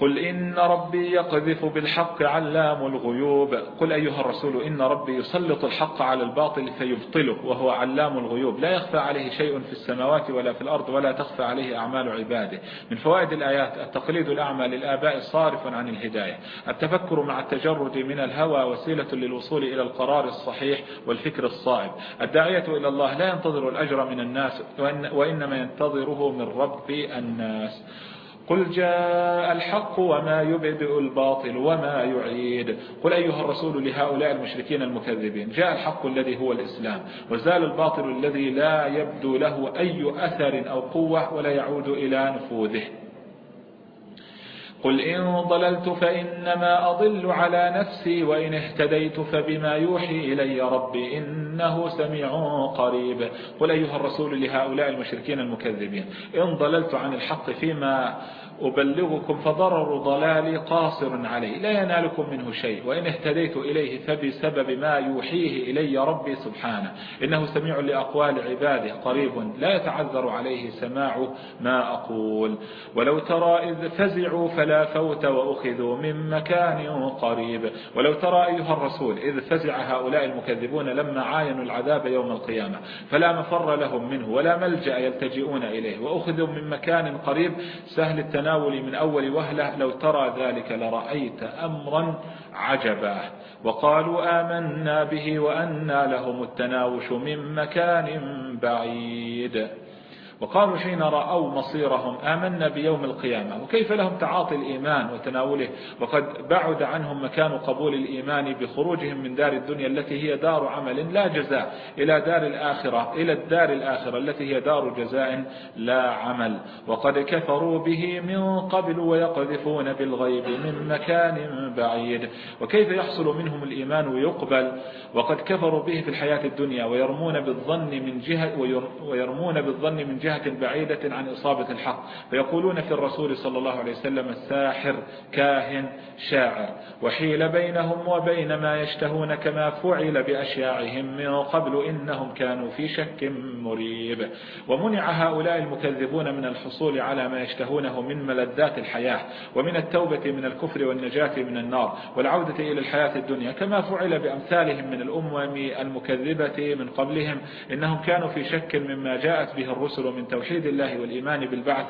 قل إن ربي يقذف بالحق علام الغيوب قل أيها الرسول إن ربي يسلط الحق على الباطل فيبطله وهو علام الغيوب لا يخفى عليه شيء في السماوات ولا في الأرض ولا تخفى عليه أعمال عباده. من فوائد الآيات التقليد الأعمى للآباء صارف عن الهداية. التفكر مع التجرد من الهوى وسيلة للوصول إلى القرار الصحيح والفكر الصائب. الداعية إلى الله لا ينتظر الأجر من الناس وإنما ينتظره من رب الناس. قل جاء الحق وما يبدئ الباطل وما يعيد. قل أيها الرسول لهؤلاء المشركين المكذبين جاء الحق الذي هو الإسلام وزال الباطل الذي لا يبدو له أي أثر أو قوة ولا يعود إلى نفوذه. قل إن ضللت فإنما أضل على نفسي وإن اهتديت فبما يوحي إلي ربي إنه سميع قريب. قل أيها الرسول لهؤلاء المشركين المكذبين. إن ضللت عن الحق فيما أبلغكم فضرر ضلالي قاصر علي لا ينالكم منه شيء وإن اهتديت إليه فبسبب ما يوحيه إلي ربي سبحانه. إنه سميع لأقوال عباده قريب لا يتعذر عليه سماع ما أقول. ولو ترى إذ فزعوا فلا فوت وأخذوا من مكان قريب. ولو ترى أيها الرسول إذ فزع هؤلاء المكذبون لما عاينوا العذاب يوم القيامة فلا مفر لهم منه ولا ملجأ يلتجئون إليه. وأخذوا من مكان قريب سهل التناول التناول من أول وهلة لو ترى ذلك لرأيت أمرا عجبا. وقالوا آمنا به وأنا لهم التناوش من مكان بعيد. وقالوا حين رأوا مصيرهم آمنا بيوم القيامة. وكيف لهم تعاطي الإيمان وتناوله؟ وقد بعد عنهم مكان قبول الإيمان بخروجهم من دار الدنيا التي هي دار عمل لا جزاء إلى دار الآخرة إلى الدار الآخرة التي هي دار جزاء لا عمل. وقد كفروا به من قبل ويقذفون بالغيب من مكان بعيد. وكيف يحصل منهم الإيمان ويقبل؟ وقد كفروا به في الحياة الدنيا ويرمون بالظن من جهة ويرمون بالظن من جهة جهة بعيدة عن إصابة الحق. فيقولون في الرسول صلى الله عليه وسلم الساحر كاهن شاعر. وحيل بينهم وبين ما يشتهون كما فعل بأشياعهم من قبل إنهم كانوا في شك مريب. ومنع هؤلاء المكذبون من الحصول على ما يشتهونه من ملذات الحياة ومن التوبة من الكفر والنجاة من النار والعودة إلى الحياة الدنيا. كما فعل بأمثالهم من الأمم المكذبة من قبلهم إنهم كانوا في شك مما جاءت به الرسل من توحيد الله والإيمان بالبعث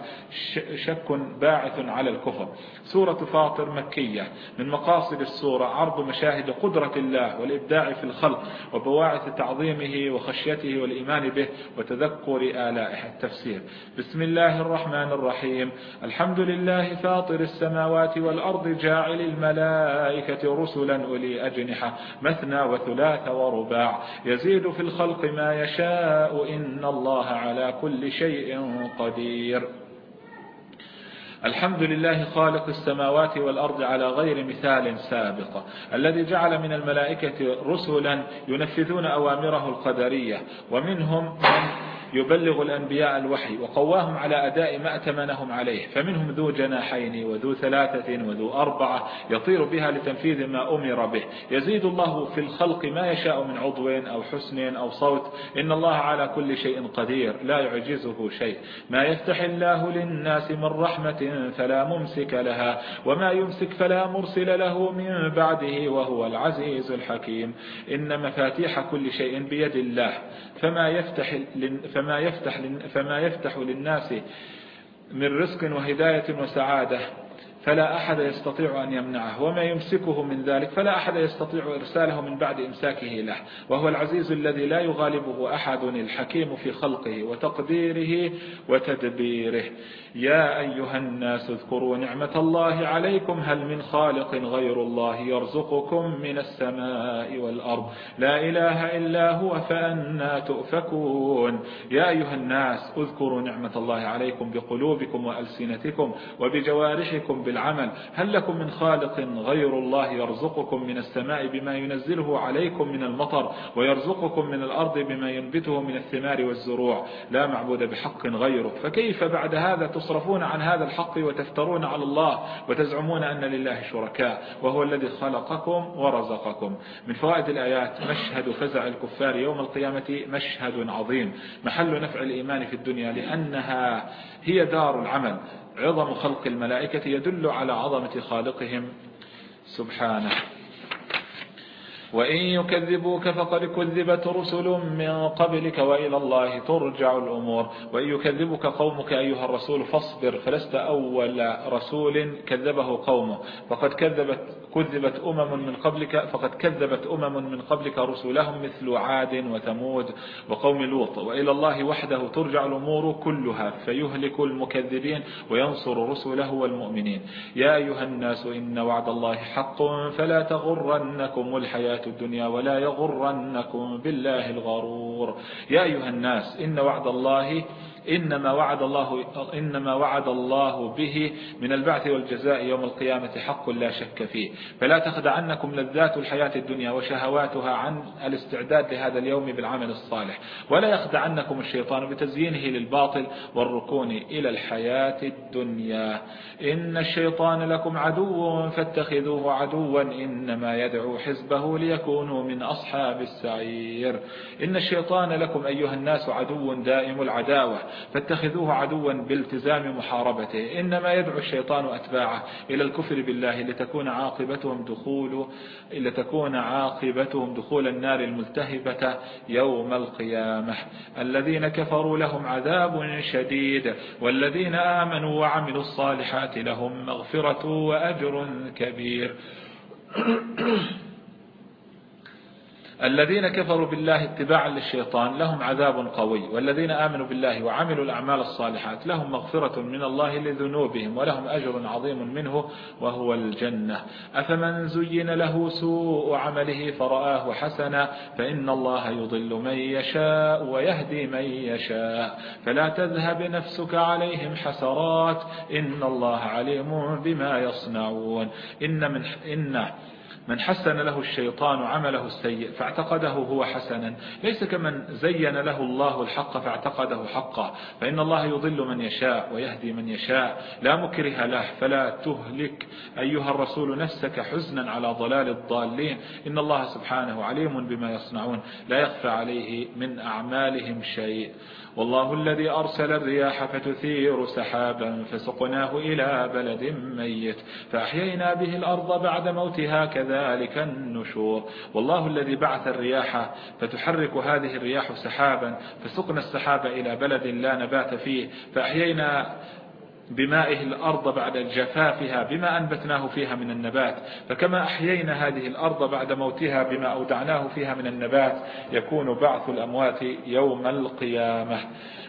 شك باعث على الكفر. سورة فاطر مكية. من مقاصد السورة عرض مشاهد قدرة الله والإبداع في الخلق وبواعث تعظيمه وخشيته والإيمان به وتذكر آلائه. التفسير. بسم الله الرحمن الرحيم. الحمد لله فاطر السماوات والأرض جاعل الملائكة رسلا أولي أجنحة مثنى وثلاث ورباع. يزيد في الخلق ما يشاء إن الله على كل شيء قدير. الحمد لله خالق السماوات والأرض على غير مثال سابق الذي جعل من الملائكة رسلا ينفذون أوامره القدرية ومنهم من يبلغ الأنبياء الوحي وقواهم على أداء ما أتمنهم عليه. فمنهم ذو جناحين وذو ثلاثة وذو أربعة يطير بها لتنفيذ ما أمر به. يزيد الله في الخلق ما يشاء من عضو أو حسن أو صوت. إن الله على كل شيء قدير. لا يعجزه شيء. ما يفتح الله للناس من رحمة فلا ممسك لها وما يمسك فلا مرسل له من بعده وهو العزيز الحكيم. إن مفاتيح كل شيء بيد الله. فما يفتح فما يفتح فما يفتح للناس من رزق وهداية وسعادة فلا أحد يستطيع أن يمنعه. وما يمسكه من ذلك فلا أحد يستطيع إرساله من بعد إمساكه له. وهو العزيز الذي لا يغالبه أحد الحكيم في خلقه وتقديره وتدبيره. يا أيها الناس اذكروا نعمة الله عليكم. هل من خالق غير الله يرزقكم من السماء والأرض؟ لا إله إلا هو فأنا تؤفكون. يا أيها الناس اذكروا نعمة الله عليكم بقلوبكم وألسنتكم وبجوارحكم بالعمل. هل لكم من خالق غير الله يرزقكم من السماء بما ينزله عليكم من المطر ويرزقكم من الأرض بما ينبته من الثمار والزروع؟ لا معبود بحق غيره. فكيف بعد هذا تصرفون عن هذا الحق وتفترون على الله وتزعمون أن لله شركاء وهو الذي خلقكم ورزقكم. من فوائد الآيات مشهد فزع الكفار يوم القيامة مشهد عظيم. محل نفع الإيمان في الدنيا لأنها هي دار العمل. عظم خلق الملائكة يدل على عظمة خالقهم. سبحانه. وإن يكذبوك فقد كذبت رسل من قبلك وإلى الله ترجع الأمور. وإن يكذبك قومك أيها الرسول فاصبر فلست أول رسول كذبه قومه. فقد كذبت كذبت أمم من قبلك فقد كذبت أمم من قبلك رسلهم مثل عاد وثمود وقوم لوط. وإلى الله وحده ترجع الأمور كلها فيهلك المكذبين وينصر رسله والمؤمنين. يا أيها الناس إن وعد الله حق فلا تغرنكم الحياة الدنيا ولا يغرنكم بالله الغرور. يا أيها الناس إن وعد الله إنما وعد الله إنما وعد الله به من البعث والجزاء يوم القيامة حق لا شك فيه. فلا تخدعنكم لذات الحياة الدنيا وشهواتها عن الاستعداد لهذا اليوم بالعمل الصالح. ولا يخدعنكم الشيطان بتزيينه للباطل والركون إلى الحياة الدنيا. إن الشيطان لكم عدو فاتخذوه عدوا إنما يدعو حزبه ليكونوا من أصحاب السعير. إن الشيطان لكم أيها الناس عدو دائم العداوة. فاتخذوه عدوا بالتزام محاربته. إنما يدعو الشيطان أتباعه إلى الكفر بالله لتكون عاقبتهم دخول لتكون عاقبتهم دخول النار الملتهبة يوم القيامة. الذين كفروا لهم عذاب شديد والذين آمنوا وعملوا الصالحات لهم مغفرة وأجر كبير. [clears throat] الذين كفروا بالله اتباعا للشيطان لهم عذاب قوي والذين آمنوا بالله وعملوا الأعمال الصالحات لهم مغفرة من الله لذنوبهم ولهم أجر عظيم منه وهو الجنة. أفمن زين له سوء عمله فرآه حسنا فإن الله يضل من يشاء ويهدي من يشاء. فلا تذهب نفسك عليهم حسرات إن الله عليم بما يصنعون. إن من إن من حسن له الشيطان عمله السيء فاعتقده هو حسنا. ليس كمن زين له الله الحق فاعتقده حقا. فإن الله يضل من يشاء ويهدي من يشاء. لا مكره له فلا تهلك. أيها الرسول نفسك حزنا على ضلال الضالين. إن الله سبحانه عليم بما يصنعون. لا يخفى عليه من أعمالهم شيء. والله الذي أرسل الرياح فتثير سحابا فسقناه إلى بلد ميت فأحيينا به الأرض بعد موتها كذلك النشور والله الذي بعث الرياح فتحرك هذه الرياح سحابا فسقنا السحاب إلى بلد لا نبات فيه فأحيينا بمائه الأرض بعد جفافها بما أنبتناه فيها من النبات. فكما أحيينا هذه الأرض بعد موتها بما أودعناه فيها من النبات يكون بعث الأموات يوم القيامة.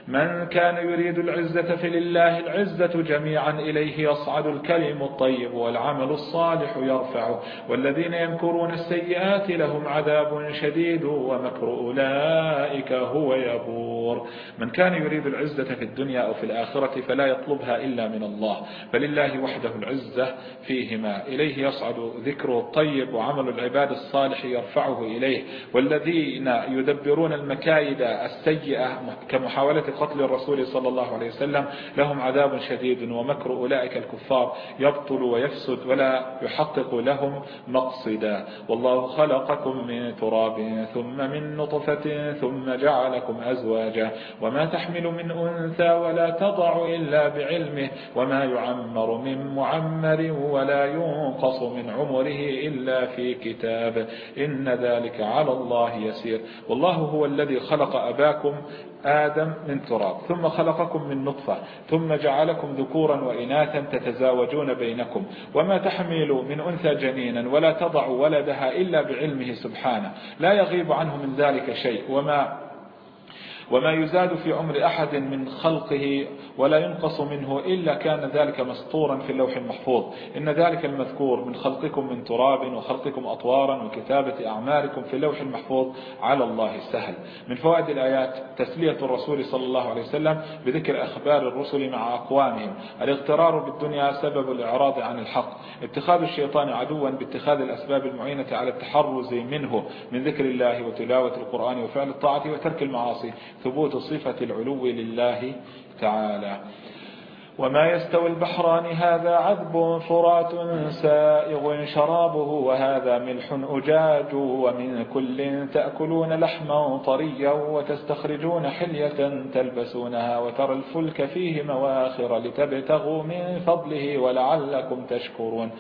من كان يريد العزة فلله العزة جميعا إليه يصعد الكلم الطيب والعمل الصالح يرفعه. والذين يمكرون السيئات لهم عذاب شديد ومكر أولئك هو يبور. من كان يريد العزة في الدنيا أو في الآخرة فلا يطلبها إلا من الله. فلله وحده العزة فيهما. إليه يصعد ذكره الطيب وعمل العباد الصالح يرفعه إليه. والذين يدبرون المكايد السيئة كمحاولة قتل الرسول صلى الله عليه وسلم لهم عذاب شديد ومكر أولئك الكفار. يبطل ويفسد ولا يحقق لهم مقصدا. والله خلقكم من تراب ثم من نطفة ثم جعلكم أزواجا. وما تحمل من أنثى ولا تضع إلا بعلمه وما يعمر من معمر ولا ينقص من عمره إلا في كتاب. إن ذلك على الله يسير. والله هو الذي خلق أباكم آدم من تراب ثم خلقكم من نطفة ثم جعلكم ذكورا وإناثا تتزاوجون بينكم. وما تحمل من أنثى جنينا ولا تضع ولدها إلا بعلمه سبحانه. لا يغيب عنه من ذلك شيء. وما وما يزاد في عمر أحد من خلقه ولا ينقص منه إلا كان ذلك مسطورا في اللوح المحفوظ. إن ذلك المذكور من خلقكم من تراب وخلقكم أطوارا وكتابة أعمالكم في اللوح المحفوظ على الله سهل من فوائد الآيات تسلية الرسول صلى الله عليه وسلم بذكر أخبار الرسل مع أقوامهم. الاغترار بالدنيا سبب الإعراض عن الحق. اتخاذ الشيطان عدوا باتخاذ الأسباب المعينة على التحرز منه من ذكر الله وتلاوة القرآن وفعل الطاعة وترك المعاصي. ثبوت صفة العلو لله تعالى. وما يستوي البحران هذا عذب فرات سائغ شرابه وهذا ملح أجاج ومن كل تأكلون لحما طريا وتستخرجون حلية تلبسونها وترى الفلك فيه مواخر لتبتغوا من فضله ولعلكم تشكرون.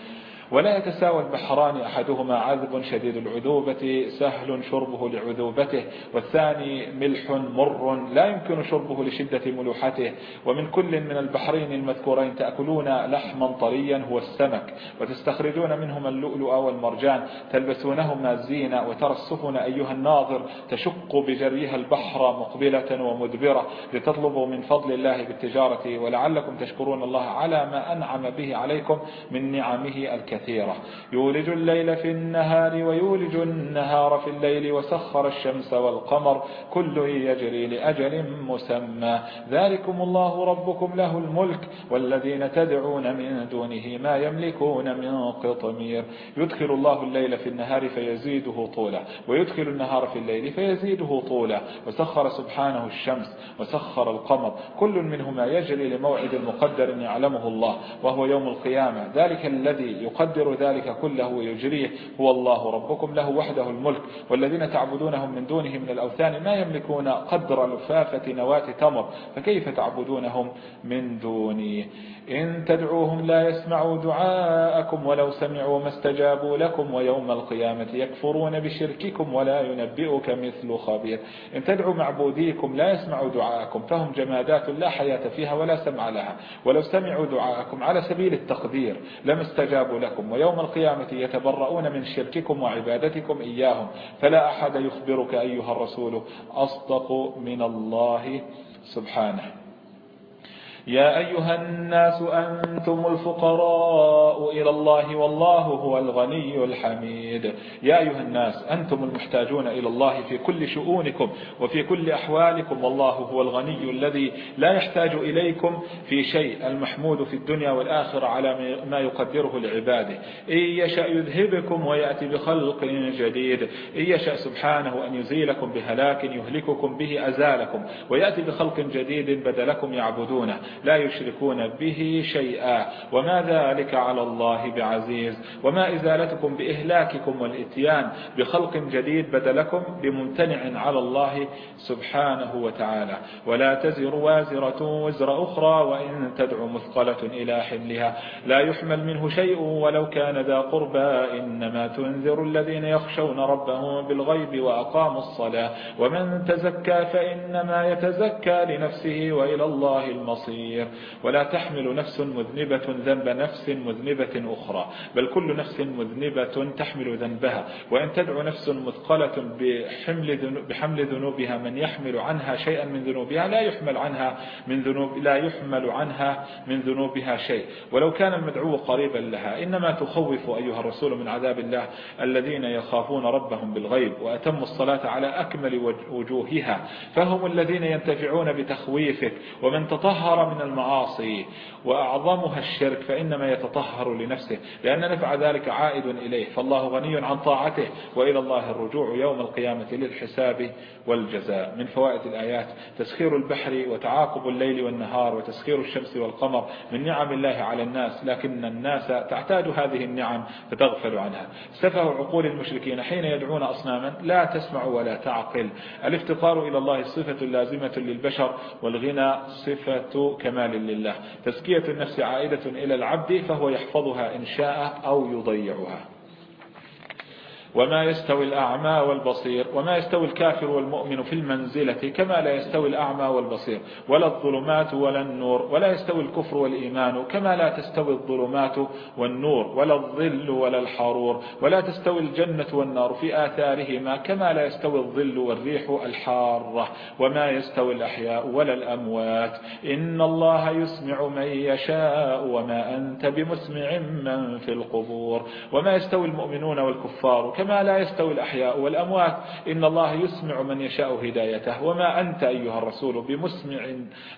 ولا يتساوى البحران أحدهما عذب شديد العذوبة سهل شربه لعذوبته والثاني ملح مر لا يمكن شربه لشدة ملوحته. ومن كل من البحرين المذكورين تأكلون لحما طريا هو السمك وتستخرجون منهما اللؤلؤ والمرجان تلبسونهما الزينة وترى السفن أيها الناظر تشق بجريها البحر مقبلة ومدبرة لتطلبوا من فضل الله بالتجارة. ولعلكم تشكرون الله على ما أنعم به عليكم من نعمه الكثير. كثيرة. يولج الليل في النهار ويولج النهار في الليل وسخر الشمس والقمر. كل يجري لأجل مسمى. ذلكم الله ربكم له الملك والذين تدعون من دونه ما يملكون من قطمير. يدخل الله الليل في النهار فيزيده طولا. ويدخل النهار في الليل فيزيده طولا. وسخر سبحانه الشمس وسخر القمر. كل منهما يجري لموعد مقدر يعلمه الله وهو يوم القيامة. ذلك الذي يقدر ذلك كله ويجريه. هو الله ربكم له وحده الملك. والذين تعبدونهم من دونه من الأوثان ما يملكون قدر لفافة نواة تمر. فكيف تعبدونهم من دوني؟ إن تدعوهم لا يسمعوا دعاءكم ولو سمعوا ما استجابوا لكم ويوم القيامة يكفرون بشرككم ولا ينبئك مثل خبير. إن تدعوا معبوديكم لا يسمعوا دعاءكم فهم جمادات لا حياة فيها ولا سمع لها. ولو سمعوا دعاءكم على سبيل التقدير لم استجابوا لكم. ويوم القيامة يتبرؤون من شرككم وعبادتكم إياهم فلا أحد يخبرك أيها الرسول أصدق من الله سبحانه. يا أيها الناس أنتم الفقراء إلى الله والله هو الغني الحميد. يا أيها الناس أنتم المحتاجون إلى الله في كل شؤونكم وفي كل أحوالكم والله هو الغني الذي لا يحتاج إليكم في شيء المحمود في الدنيا والآخرة على ما يقدره لعباده إن يشأ يذهبكم ويأتي بخلق جديد. إن يشأ سبحانه أن يزيلكم بهلاك يهلككم به أزالكم. ويأتي بخلق جديد بدلكم يعبدونه. لا يشركون به شيئا. وما ذلك على الله بعزيز. وما إزالتكم بإهلاككم والإتيان بخلق جديد بدلكم بممتنع على الله سبحانه وتعالى. ولا تزر وازرة وزر أخرى وإن تدعو مثقلة إلى حملها. لا يحمل منه شيء ولو كان ذا قربى. إنما تنذر الذين يخشون ربهم بالغيب وأقاموا الصلاة. ومن تزكى فإنما يتزكى لنفسه وإلى الله المصير. كثير ولا تحمل نفس مذنبة ذنب نفس مذنبة أخرى. بل كل نفس مذنبة تحمل ذنبها. وإن تدعو نفس مثقلة بحمل, بحمل ذنوبها من يحمل عنها شيئا من ذنوبها لا يحمل عنها من ذنوب لا يحمل عنها من ذنوبها شيء. ولو كان المدعو قريبا لها إنما تخوف أيها الرسول من عذاب الله الذين يخافون ربهم بالغيب وأتموا الصلاة على أكمل وجوهها. فهم الذين ينتفعون بتخويفك. ومن تطهر من المعاصي وأعظمها الشرك فإنما يتطهر لنفسه لأن نفع ذلك عائد إليه فالله غني عن طاعته وإلى الله الرجوع يوم القيامة للحساب والجزاء. من فوائد الآيات تسخير البحر وتعاقب الليل والنهار وتسخير الشمس والقمر من نعم الله على الناس لكن الناس تعتاد هذه النعم فتغفل عنها. سفه عقول المشركين حين يدعون أصناما لا تسمع ولا تعقل. الافتقار إلى الله صفة لازمة للبشر والغنى صفة كمال لله. تزكية النفس عائدة إلى العبد فهو يحفظها إن شاء أو يضيعها. وما يستوي الأعمى والبصير وما يستوي الكافر والمؤمن في المنزلة كما لا يستوي الأعمى والبصير ولا الظلمات ولا النور ولا يستوي الكفر والإيمان كما لا تستوي الظلمات والنور ولا الظل ولا الحرور ولا تستوي الجنة والنار في آثارهما كما لا يستوي الظل والريح الحارة وما يستوي الأحياء ولا الأموات. إن الله يسمع من يشاء وما أنت بمسمع من في القبور وما يستوي المؤمنون والكفار كما لا يستوي الأحياء والأموات. إن الله يسمع من يشاء هدايته. وما أنت أيها الرسول بمسمع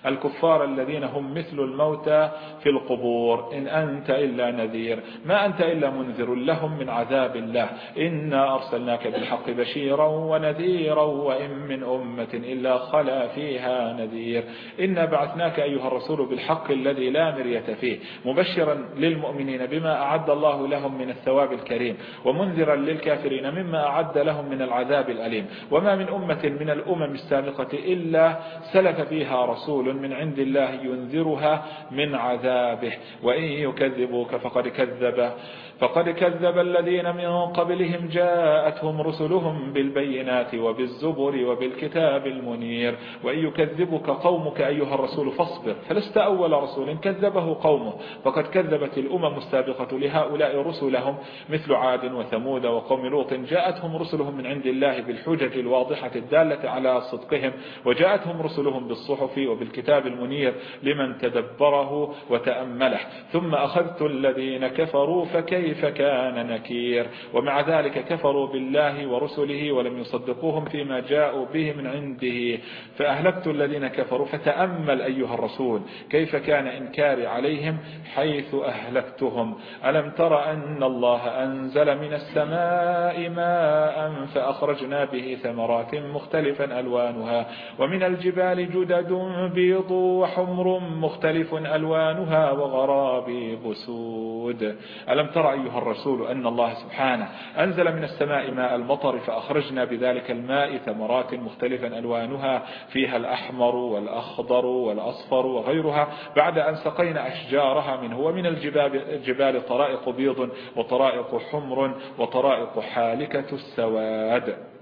الكفار الذين هم مثل الموتى في القبور. إن أنت إلا نذير. ما أنت إلا منذر لهم من عذاب الله. إنا أرسلناك بالحق بشيرا ونذيرا وإن من أمة إلا خلا فيها نذير. إنا بعثناك أيها الرسول بالحق الذي لا مرية فيه. مبشرا للمؤمنين بما أعد الله لهم من الثواب الكريم. ومنذرا للكافرين الكافرين مما أعد لهم من العذاب الأليم. وما من أمة من الأمم السابقة إلا سلف فيها رسول من عند الله ينذرها من عذابه. وإن يكذبوك فقد كذب. فقد كذب الذين من قبلهم جاءتهم رسلهم بالبينات وبالزبر وبالكتاب المنير. وإن يكذبك قومك أيها الرسول فاصبر فلست أول رسول كذبه قومه. فقد كذبت الأمم السابقة لهؤلاء رسلهم مثل عاد وثمود وقوم قوم لوط. جاءتهم رسلهم من عند الله بالحجج الواضحة الدالة على صدقهم وجاءتهم رسلهم بالصحف وبالكتاب المنير لمن تدبره وتأمله. ثم أخذت الذين كفروا فكيف كان نكير. ومع ذلك كفروا بالله ورسله ولم يصدقوهم فيما جاءوا به من عنده. فأهلكت الذين كفروا. فتأمل أيها الرسول كيف كان إنكاري عليهم حيث أهلكتهم. ألم تر أن الله أنزل من السماء ماء فأخرجنا به ثمرات مختلفا ألوانها. ومن الجبال جدد بيض وحمر مختلف ألوانها وغرابي بسود ألم تر أيها الرسول أن الله سبحانه أنزل من السماء ماء المطر فأخرجنا بذلك الماء ثمرات مختلفا ألوانها فيها الأحمر والأخضر والأصفر وغيرها. بعد أن سقينا أشجارها منه ومن الجبال, طرائق بيض وطرائق حمر وطرائق حالكة السواد.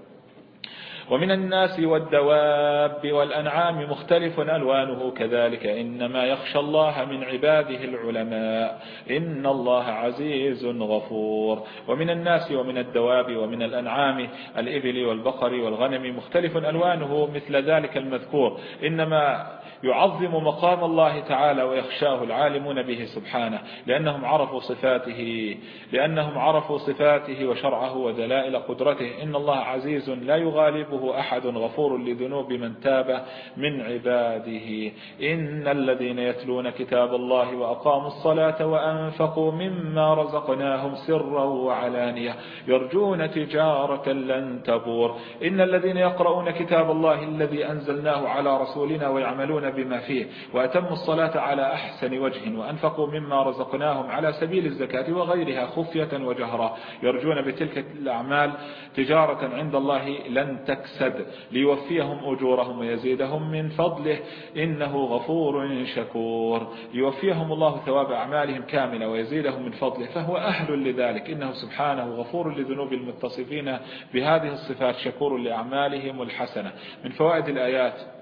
ومن الناس والدواب والأنعام مختلف ألوانه كذلك إنما يخشى الله من عباده العلماء إن الله عزيز غفور ومن الناس ومن الدواب ومن الأنعام الإبل والبقر والغنم مختلف ألوانه مثل ذلك المذكور إنما يعظم مقام الله تعالى ويخشاه العالمون به سبحانه لأنهم عرفوا صفاته لأنهم عرفوا صفاته وشرعه ودلائل قدرته. إن الله عزيز لا يغالبه أحد غفور لذنوب من تاب من عباده. إن الذين يتلون كتاب الله وأقاموا الصلاة وأنفقوا مما رزقناهم سرا وعلانية يرجون تجارة لن تبور. إن الذين يقرؤون كتاب الله الذي أنزلناه على رسولنا ويعملون بما فيه. وأتموا الصلاة على أحسن وجه وأنفقوا مما رزقناهم على سبيل الزكاة وغيرها خفية وجهرا يرجون بتلك الأعمال تجارة عند الله لن تكسد ليوفيهم أجورهم ويزيدهم من فضله. إنه غفور شكور. ليوفيهم الله ثواب أعمالهم كاملة ويزيدهم من فضله. فهو أهل لذلك. إنه سبحانه غفور لذنوب المتصفين. بهذه الصفات شكور لأعمالهم الحسنة. من فوائد الآيات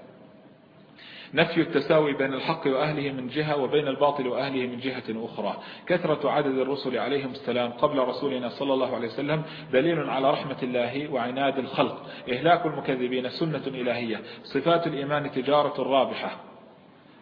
نفي التساوي بين الحق وأهله من جهة وبين الباطل وأهله من جهة أخرى. كثرة عدد الرسل عليهم السلام قبل رسولنا صلى الله عليه وسلم دليل على رحمة الله وعناد الخلق. إهلاك المكذبين سنة إلهية. صفات الإيمان تجارة رابحة.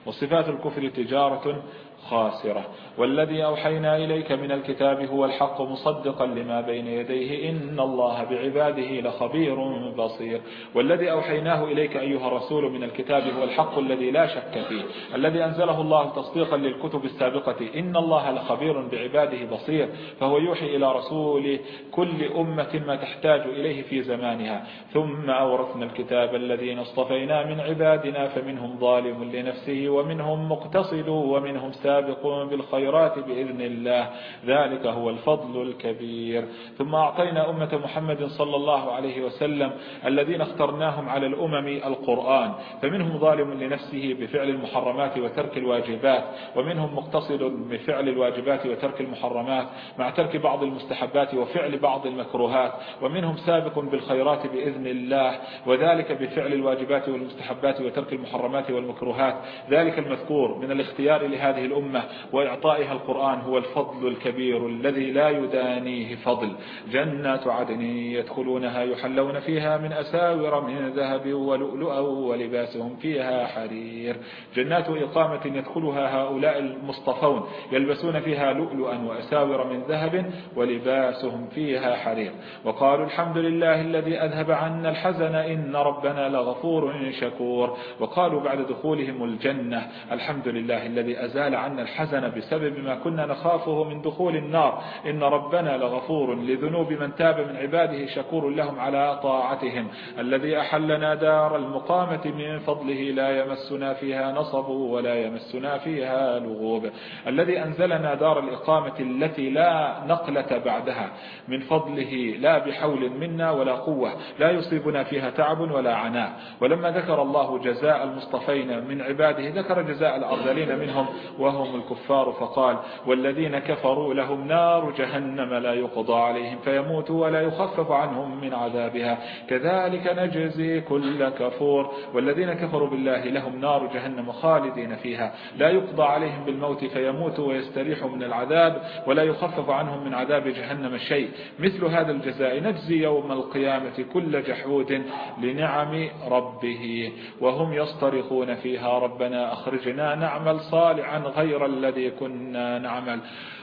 وصفات الكفر تجارة خاسرة. والذي أوحينا إليك من الكتاب هو الحق مصدقا لما بين يديه. إن الله بعباده لخبير بصير. والذي أوحيناه إليك أيها الرسول من الكتاب هو الحق الذي لا شك فيه. الذي أنزله الله تصديقا للكتب السابقة. إن الله لخبير بعباده بصير. فهو يوحي إلى رسول كل أمة ما تحتاج إليه في زمانها. ثم أورثنا الكتاب الذين اصطفينا من عبادنا فمنهم ظالم لنفسه ومنهم مقتصد ومنهم سابق سابقون بالخيرات بإذن الله. ذلك هو الفضل الكبير. ثم أعطينا أمة محمد صلى الله عليه وسلم الذين اخترناهم على الأمم القرآن. فمنهم ظالم لنفسه بفعل المحرمات وترك الواجبات ومنهم مقتصد بفعل الواجبات وترك المحرمات مع ترك بعض المستحبات وفعل بعض المكروهات ومنهم سابق بالخيرات بإذن الله وذلك بفعل الواجبات والمستحبات وترك المحرمات والمكروهات. ذلك المذكور من الاختيار لهذه الأمة. الأمة وإعطائها القرآن هو الفضل الكبير الذي لا يدانيه فضل. جنات عدن يدخلونها يحلون فيها من أساور من ذهب ولؤلؤا ولباسهم فيها حرير. جنات إقامة يدخلها هؤلاء المصطفون يلبسون فيها لؤلؤا وأساور من ذهب ولباسهم فيها حرير. وقالوا الحمد لله الذي أذهب عنا الحزن إن ربنا لغفور شكور. وقالوا بعد دخولهم الجنة الحمد لله الذي أزال الحزن بسبب ما كنا نخافه من دخول النار. إن ربنا لغفور لذنوب من تاب من عباده شكور لهم على طاعتهم. الذي أحلنا دار المقامة من فضله لا يمسنا فيها نصب ولا يمسنا فيها لغوب. الذي أنزلنا دار الإقامة التي لا نقلة بعدها من فضله لا بحول منا ولا قوة لا يصيبنا فيها تعب ولا عناء. ولما ذكر الله جزاء المصطفين من عباده ذكر جزاء الأرذلين منهم وهو خاطبهم الكفار فقال والذين كفروا لهم نار جهنم لا يقضى عليهم فيموتوا ولا يخفف عنهم من عذابها. كذلك نجزي كل كفور. والذين كفروا بالله لهم نار جهنم خالدين فيها. لا يقضى عليهم بالموت فيموتوا ويستريحوا من العذاب ولا يخفف عنهم من عذاب جهنم شيء. مثل هذا الجزاء نجزي يوم القيامة كل جحود لنعم ربه. وهم يصطرخون فيها. ربنا أخرجنا نعمل صالحا غير الذي كنا نعمل.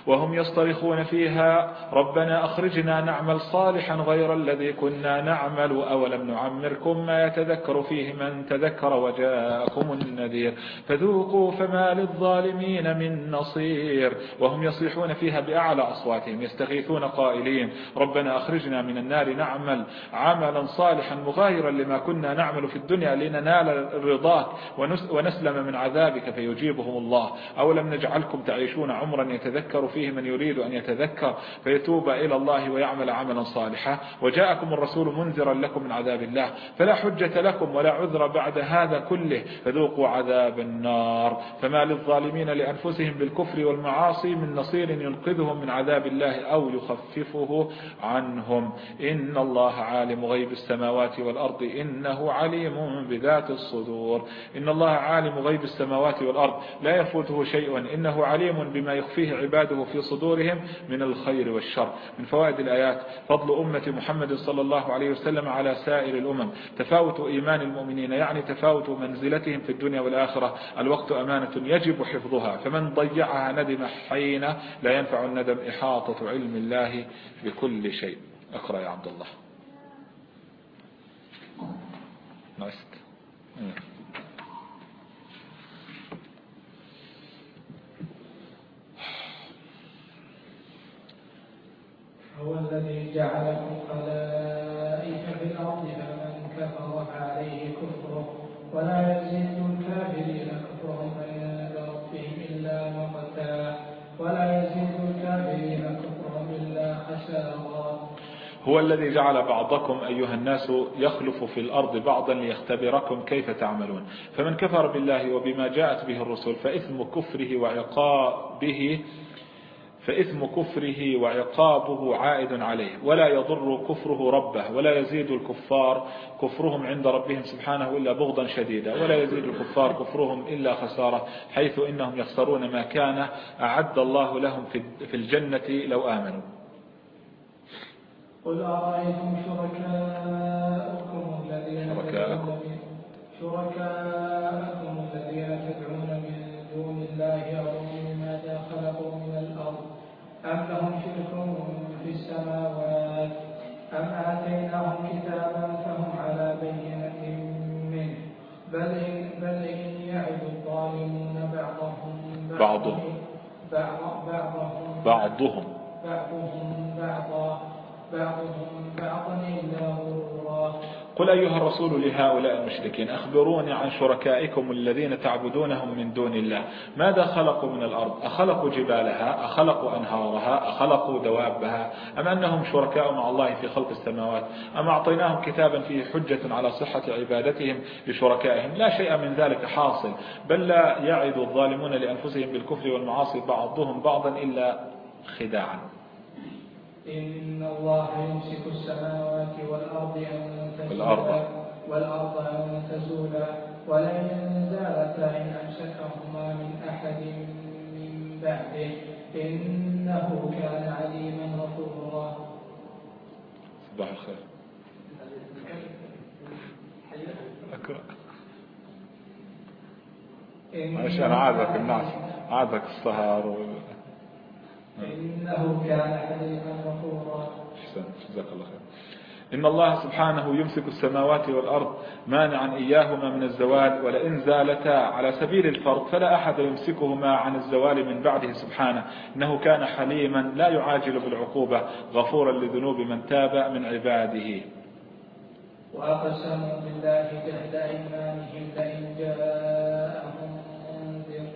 وهم يصطرخون فيها ربنا أخرجنا نعمل صالحا غير الذي كنا نعمل أولم نعمركم ما يتذكر فيه من تذكر وجاءكم النذير. فذوقوا فما للظالمين من نصير. وهم يصيحون فيها بأعلى أصواتهم يستغيثون قائلين ربنا أخرجنا من النار نعمل عملا صالحا مغايرا لما كنا نعمل في الدنيا لننال رضاك ونسلم من عذابك فيجيبهم الله. أولم نجعلكم تعيشون عمرا يتذكر فيه من يريد أن يتذكر فيتوب إلى الله ويعمل عملا صالحا. وجاءكم الرسول منذرا لكم من عذاب الله. فلا حجة لكم ولا عذر بعد هذا كله. فذوقوا عذاب النار. فما للظالمين لأنفسهم بالكفر والمعاصي من نصير ينقذهم من عذاب الله أو يخففه عنهم. إن الله عالم غيب السماوات والأرض. إنه عليم بذات الصدور. إن الله عالم غيب السماوات والأرض. لا يفوته شيء. إنه عليم بما يخفيه عباده في صدورهم من الخير والشر. من فوائد الآيات فضل أمة محمد صلى الله عليه وسلم على سائر الأمم. تفاوت إيمان المؤمنين يعني تفاوت منزلتهم في الدنيا والآخرة. الوقت أمانة يجب حفظها. فمن ضيعها ندم حين لا ينفع الندم. إحاطة علم الله بكل شيء. اقرأ يا عبد الله. نعست هو الذي جعلكم خلائف في الأرض فمن كفر فعليه كفره. ولا يزيد الكافرين كفرهم عند ربهم إلا مقتا ولا يزيد الكافرين كفرهم إلا خسارا. هو الذي جعل بعضكم أيها الناس يخلف في الأرض بعضا ليختبركم كيف تعملون. فمن كفر بالله وبما جاءت به الرسل فإثم كفره وعقابه فإثم كفره وعقابه عائد عليه ولا يضر كفره ربه ولا يزيد الكفار كفرهم عند ربهم سبحانه إلا بغضا شديدا ولا يزيد الكفار كفرهم إلا خسارة حيث إنهم يخسرون ما كان أعد الله لهم في الجنة لو آمنوا. قل أرأيتم شركاءكم الذين شركاءكم. شركاءكم أم لهم شرك في السماوات؟ أم آتيناهم كتابا فهم على بينة منه. بل إن, بل إن يعد الظالمون بعضهم بعضهم بعضهم. بعضهم. بعضهم بعضا. بعضهم بعضا إلا غرورا قل أيها الرسول لهؤلاء المشركين أخبروني عن شركائكم الذين تعبدونهم من دون الله. ماذا خلقوا من الأرض؟ أخلقوا جبالها أخلقوا أنهارها أخلقوا دوابها أم أنهم شركاء مع الله في خلق السماوات؟ أم أعطيناهم كتابا فيه حجة على صحة عبادتهم لشركائهم؟ لا شيء من ذلك حاصل بل لا يعد الظالمون لأنفسهم بالكفر والمعاصي بعضهم بعضا إلا خداعا. إن الله يمسك السماوات والأرض أن تزولا والأرض أن تزولا ولئن زالتا إن أمسكهما من أحد من بعده. إنه كان عليما غفورا. صباح الخير. أقرأ معلش أنا عادك الناس عادك السهر و... إنه كان حليما غفورا. جزاك الله خير. إن الله سبحانه يمسك السماوات والأرض مانعا إياهما من الزوال ولئن زالتا على سبيل الفرض فلا أحد يمسكهما عن الزوال من بعده سبحانه. إنه كان حليما لا يعاجل بالعقوبة غفورا لذنوب من تاب من عباده. وأقسموا بالله جهد أيمانهم لئن جاءهم منذر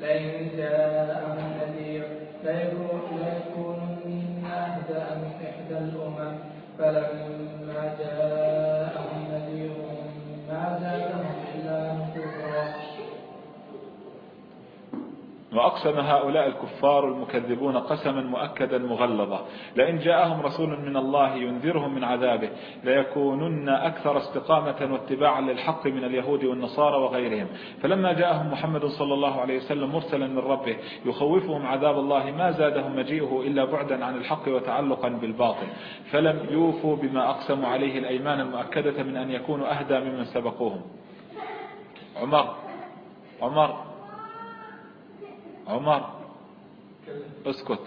لئن جاءهم نذير ليكونن الأمم وأقسم هؤلاء الكفار المكذبون قسما مؤكدا مغلظا لئن جاءهم رسول من الله ينذرهم من عذابه ليكونن أكثر استقامة واتباعا للحق من اليهود والنصارى وغيرهم. فلما جاءهم محمد صلى الله عليه وسلم مرسلا من ربه يخوفهم عذاب الله ما زادهم مجيئه إلا بعدا عن الحق وتعلقا بالباطل. فلم يوفوا بما أقسموا عليه الأيمان المؤكدة من أن يكونوا أهدى ممن سبقوهم. عمر عمر عمر. اسكت.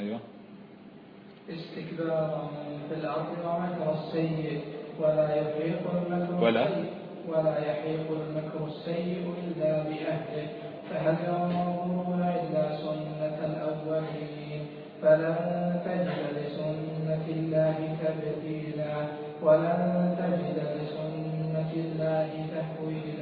أيوة. استكبارا في الأرض ومكر السيء. ولا يحيق المكر ولا. ولا يحيق المكر السيء إلا بأهله. فهل ينظرون إلا سنة الأولين؟ فلن تجد لسنة الله تبديلا. ولن تجد لسنة الله تحويلا.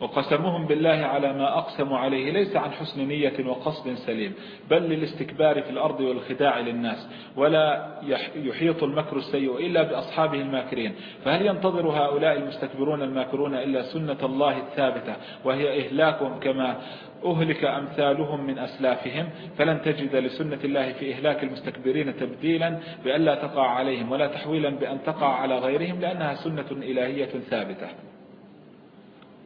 وقسمهم بالله على ما أقسموا عليه ليس عن حسن نية وقصد سليم بل للاستكبار في الأرض والخداع للناس ولا يحيط المكر السيء إلا بأصحابه الماكرين. فهل ينتظر هؤلاء المستكبرون الماكرون إلا سنة الله الثابتة وهي إهلاكهم كما أهلك أمثالهم من أسلافهم؟ فلن تجد لسنة الله في إهلاك المستكبرين تبديلا بألا تقع عليهم ولا تحويلا بأن تقع على غيرهم لأنها سنة إلهية ثابتة.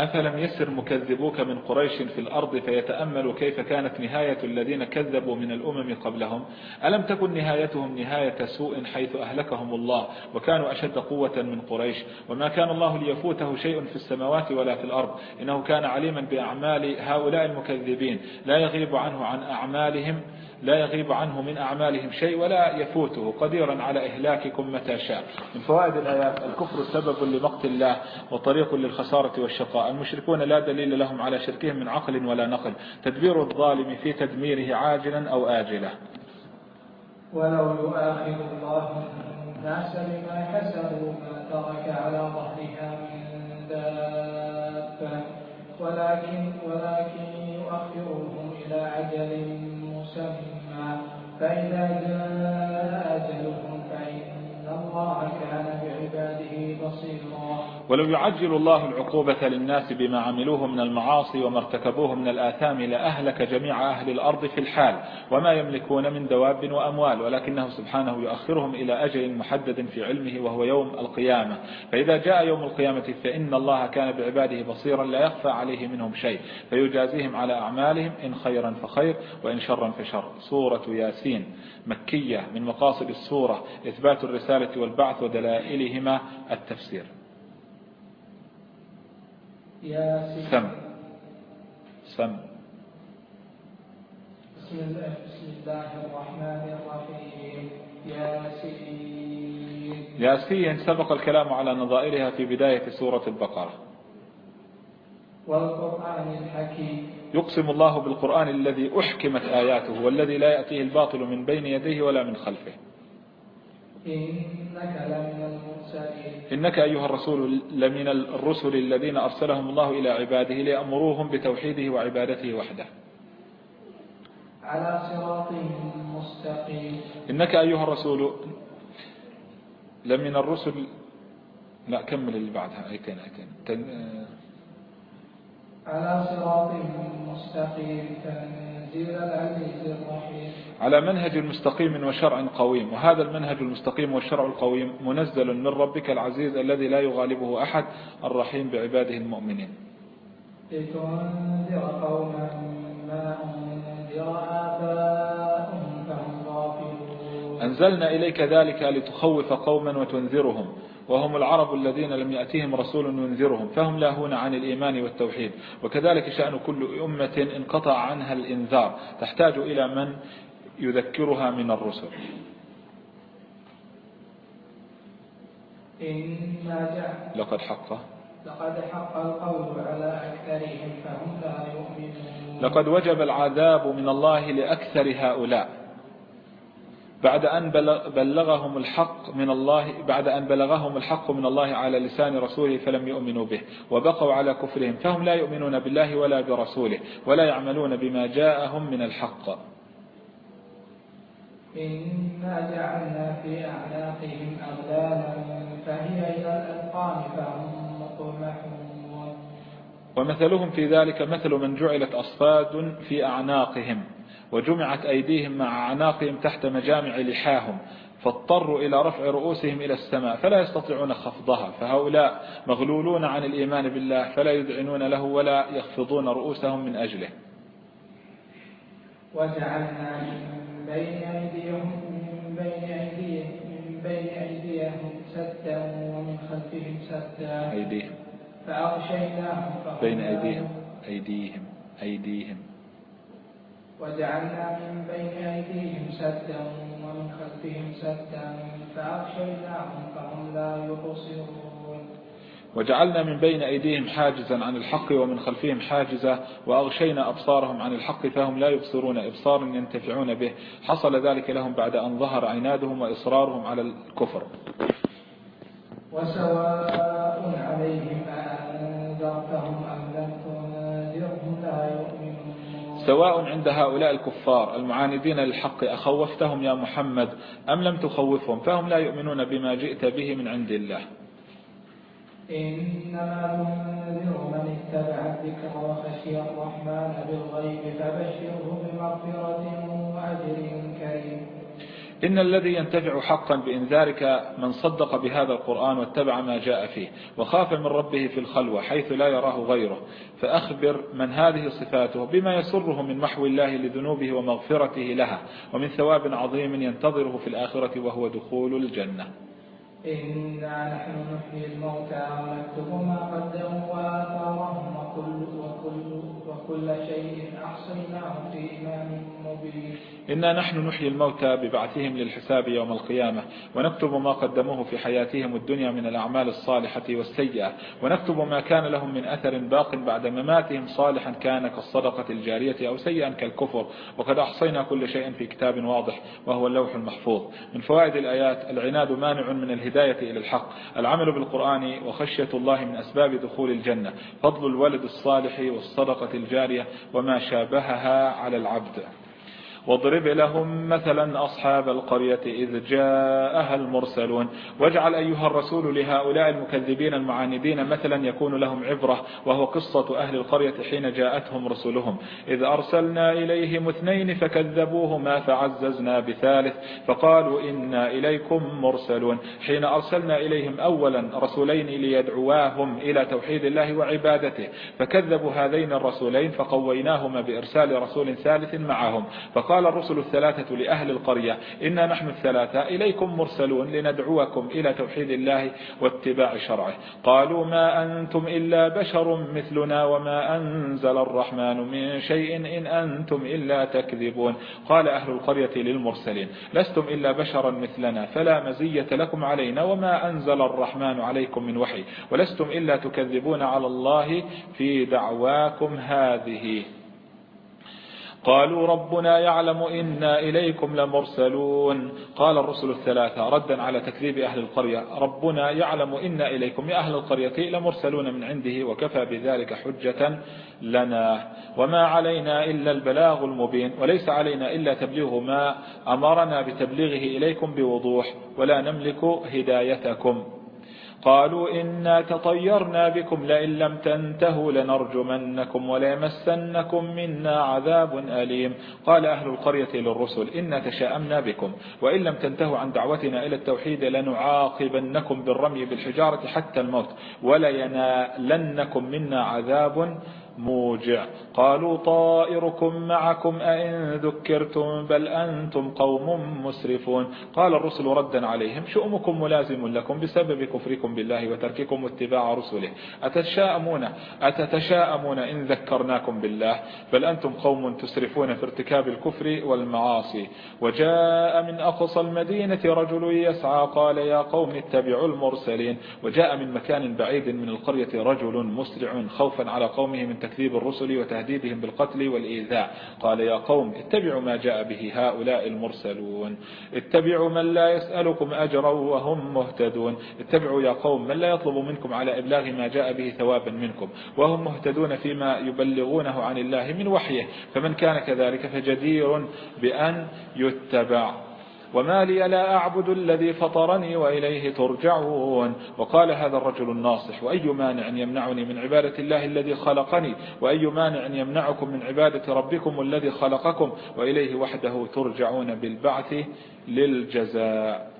أفلم يسر مكذبوك من قريش في الأرض فيتأملوا كيف كانت نهاية الذين كذبوا من الأمم قبلهم؟ ألم تكن نهايتهم نهاية سوء حيث أهلكهم الله وكانوا أشد قوة من قريش؟ وما كان الله ليفوته شيء في السماوات ولا في الأرض إنه كان عليما بأعمال هؤلاء المكذبين لا يغيب عنه عن أعمالهم. لا يغيب عنه من أعمالهم شيء ولا يفوته قديرا على إهلاككم متى شاء. من فوائد الآيات الكفر سبب لمقت الله وطريق للخسارة والشقاء. المشركون لا دليل لهم على شركهم من عقل ولا نقل. تدبير الظالم في تدميره عاجلا أو آجلا. ولو يؤاخذ الله الناس بما كسبوا ما ترك على ظهرها من دابة. ولكن ولكن يؤخرهم إلى عجل مسمى فإذا جاء أجلهم فإن الله كان بعباده بصيرا. ولو يعجل الله العقوبة للناس بما عملوه من المعاصي وما ارتكبوه من الآثام لأهلك جميع أهل الأرض في الحال وما يملكون من دواب وأموال ولكنه سبحانه يؤخرهم إلى أجل محدد في علمه وهو يوم القيامة. فإذا جاء يوم القيامة فإن الله كان بعباده بصيرا لا يخفى عليه منهم شيء فيجازيهم على أعمالهم إن خيرا فخير وإن شرا فشر. سورة ياسين مكية من مقاصد السورة إثبات الرسالة والبعث ودلائلهما التفسير. ياسين سم. سم. بسم الله بسم الله الرحمن الرحيم. ياسين. ياسين سبق الكلام على نظائرها في بداية سورة البقرة. والقرآن الحكيم. يقسم الله بالقرآن الذي أحكمت آياته والذي لا يأتيه الباطل من بين يديه ولا من خلفه. إنك لمن إنك أيها الرسول لمن الرسل الذين أرسلهم الله إلى عباده ليأمروهم بتوحيده وعبادته وحده. على صراط مستقيم. إنك أيها الرسول لمن الرسل لا كمل اللي بعدها. آيتين آيتين تن... على صراط مستقيم. الرحيم على منهج مستقيم وشرع قويم وهذا المنهج المستقيم والشرع القويم منزل من ربك العزيز الذي لا يغالبه أحد الرحيم بعباده المؤمنين. لتنذر قوما ما أنذر آباؤهم فهم غافلون. أنزلنا إليك ذلك لتخوف قوما وتنذرهم. وهم العرب الذين لم يأتيهم رسول ينذرهم فهم لاهون عن الإيمان والتوحيد. وكذلك شأن كل أمة انقطع عنها الإنذار تحتاج إلى من يذكرها من الرسل. لقد حق. لقد حق القول على أكثرهم فهم لا يؤمنون. لقد وجب العذاب من الله لأكثر هؤلاء. بعد أن بلغهم الحق من الله بعد أن بلغهم الحق من الله على لسان رسوله فلم يؤمنوا به وبقوا على كفرهم فهم لا يؤمنون بالله ولا برسوله ولا يعملون بما جاءهم من الحق. إنا جعلنا في أعناقهم أغلالا فهي إلى الأذقان فهم مقمحون. ومثلهم في ذلك مثل من جعلت أصفاد في أعناقهم. وجمعت أيديهم مع أعناقهم تحت مجامع لحاهم فاضطروا إلى رفع رؤوسهم إلى السماء فلا يستطيعون خفضها فهؤلاء مغلولون عن الإيمان بالله فلا يذعنون له ولا يخفضون رؤوسهم من أجله. وجعلنا من بين أيديهم من بين أيديهم من بين أيديهم سدا ومن خلفهم سدا. أيديهم. فأغشيناهم بين أيديهم أيديهم أيديهم. وجعلنا من بين أيديهم سدا ومن خلفهم سدا فأغشيناهم فهم لا يبصرون. وجعلنا من بين أيديهم حاجزا عن الحق ومن خلفهم حاجزا وأغشينا أبصارهم عن الحق فهم لا يبصرون. إبصارا ينتفعون به. حصل ذلك لهم بعد أن ظهر عنادهم وإصرارهم على الكفر. وسواء عليهم سواء عند هؤلاء الكفار المعاندين للحق أخوفتهم يا محمد أم لم تخوفهم فهم لا يؤمنون بما جئت به من عند الله. إنما تنذر من اتبع الذكر وخشي الرحمن بالغيب فبشره بمغفرة وأجر كريم. إن الذي ينتفع حقا بإنذارك من صدق بهذا القرآن واتبع ما جاء فيه وخاف من ربه في الخلوة حيث لا يراه غيره فأخبر من هذه صفاته بما يسره من محو الله لذنوبه ومغفرته لها ومن ثواب عظيم ينتظره في الآخرة وهو دخول الجنة. إنا نحن نحيي الموتى ونكتب ما قدموا وآثارهم وكل, وكل, وكل شيء أحصيناه في إمام مبين إنا نحن نحيي الموتى ببعثهم للحساب يوم القيامة ونكتب ما قدموه في حياتهم الدنيا من الأعمال الصالحة والسيئة ونكتب ما كان لهم من أثر باق بعد مماتهم صالحا كان كالصدقة الجارية أو سيئا كالكفر وقد أحصينا كل شيء في كتاب واضح وهو اللوح المحفوظ. من فوائد الآيات العناد مانع من الهداية إلى الحق العمل بالقرآن وخشية الله من أسباب دخول الجنة فضل الولد الصالح والصدقة الجارية وما شابهها على العبد. واضرب لهم مثلا أصحاب القرية إذ جاءها المرسلون. واجعل أيها الرسول لهؤلاء المكذبين المعاندين مثلا يكون لهم عبرة وهو قصة أهل القرية حين جاءتهم رسلهم. إذ أرسلنا إليهم اثنين فكذبوهما فعززنا بثالث فقالوا إنا إليكم مرسلون. حين أرسلنا إليهم أولا رسولين ليدعواهم إلى توحيد الله وعبادته فكذبوا هذين الرسولين فقويناهما بإرسال رسول ثالث معهم فقال قال الرسل الثلاثة لأهل القرية إنا نحن الثلاثة إليكم مرسلون لندعوكم إلى توحيد الله واتباع شرعه. قالوا ما أنتم إلا بشر مثلنا وما أنزل الرحمن من شيء إن أنتم إلا تكذبون. قال أهل القرية للمرسلين لستم إلا بشرا مثلنا فلا مزية لكم علينا وما أنزل الرحمن عليكم من وحي ولستم إلا تكذبون على الله في دعواكم هذه. قالوا ربنا يعلم إنا إليكم لمرسلون. قال الرسل الثلاثة ردا على تكذيب أهل القرية ربنا يعلم إنا إليكم يا أهل القرية لمرسلون من عنده وكفى بذلك حجة لنا. وما علينا إلا البلاغ المبين وليس علينا إلا تبليغ ما أمرنا بتبليغه إليكم بوضوح ولا نملك هدايتكم. قالوا إنا تطيرنا بكم لئن لم تنتهوا لنرجمنكم وليمسنكم منا عذاب أليم. قال أهل القرية للرسل إنا تشاءمنا بكم وإن لم تنتهوا عن دعوتنا إلى التوحيد لنعاقبنكم بالرمي بالحجارة حتى الموت ولينالنكم منا عذاب موجع. قالوا طائركم معكم أئن ذكرتم بل أنتم قوم مسرفون. قال الرسل ردا عليهم شؤمكم ملازم لكم بسبب كفركم بالله وترككم اتباع رسله. أتشاءمون أتتشاءمون إن ذكرناكم بالله بل أنتم قوم تسرفون في ارتكاب الكفر والمعاصي. وجاء من أقصى المدينة رجل يسعى قال يا قوم اتبعوا المرسلين. وجاء من مكان بعيد من القرية رجل مسرع خوفا على قومه من بتكذيب الرسل وتهديدهم بالقتل والإيذاء. قال يا قوم اتبعوا ما جاء به هؤلاء المرسلون. اتبعوا من لا يسألكم أجرا وهم مهتدون. اتبعوا يا قوم من لا يطلب منكم على إبلاغ ما جاء به ثوابا منكم؟ وهم مهتدون فيما يبلغونه عن الله من وحيه. فمن كان كذلك فجدير بأن يتبع. وما لي لا أعبد الذي فطرني وإليه ترجعون. وقال هذا الرجل الناصح وأي مانع يمنعني من عبادة الله الذي خلقني؟ وأي مانع يمنعكم من عبادة ربكم الذي خلقكم؟ وإليه وحده ترجعون بالبعث للجزاء.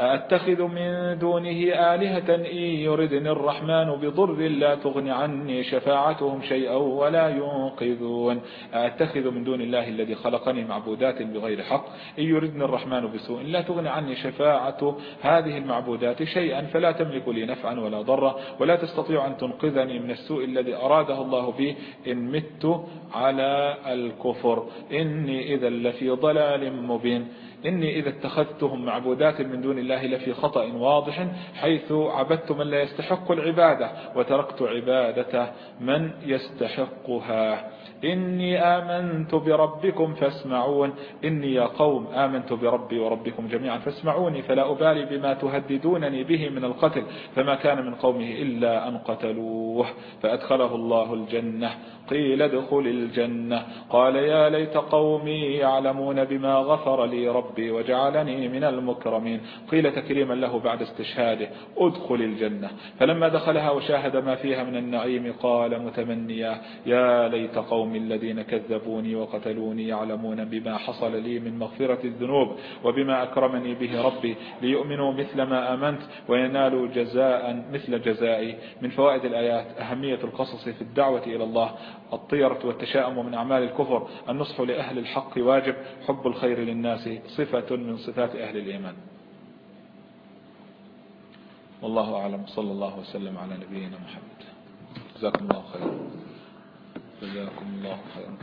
أتخذ من دونه آلهة إن يردني الرحمن بضر لا تغن عني شفاعتهم شيئا ولا ينقذون. أتخذ من دون الله الذي خلقني معبودات بغير حق إن يردني الرحمن بسوء لا تغن عني شفاعة هذه المعبودات شيئا فلا تملك لي نفعا ولا ضرا ولا تستطيع أن تنقذني من السوء الذي أراده الله بي إن مت على الكفر إني إذا لفي ضلال مبين. إني إذا اتخذتهم معبودات من دون الله لفي خطأ واضح حيث عبدت من لا يستحق العبادة وتركت عبادة من يستحقها. إني آمنت بربكم فاسمعون. إني يا قوم آمنت بربي وربكم جميعا فاسمعوني فلا أبالي بما تهددونني به من القتل فما كان من قومه إلا أن قتلوه فأدخله الله الجنة. قيل ادخل الجنة. قال يا ليت قومي يعلمون بما غفر لي ربي وجعلني من المكرمين. قيل تكريما له بعد استشهاده ادخل الجنة. فلما دخلها وشاهد ما فيها من النعيم قال متمنيا يا ليت قومي الذين كذبوني وقتلوني يعلمون بما حصل لي من مغفرة الذنوب وبما أكرمني به ربي ليؤمنوا مثل ما آمنت وينالوا جزاء مثل جزائي. من فوائد الآيات أهمية القصص في الدعوة إلى الله. الطيرة والتشاؤم من أعمال الكفر النصح لأهل الحق واجب حب الخير للناس صفة من صفات أهل الإيمان. والله أعلم صلى الله وسلم على نبينا محمد. جزاكم الله خيرا. جزاكم الله خيرا.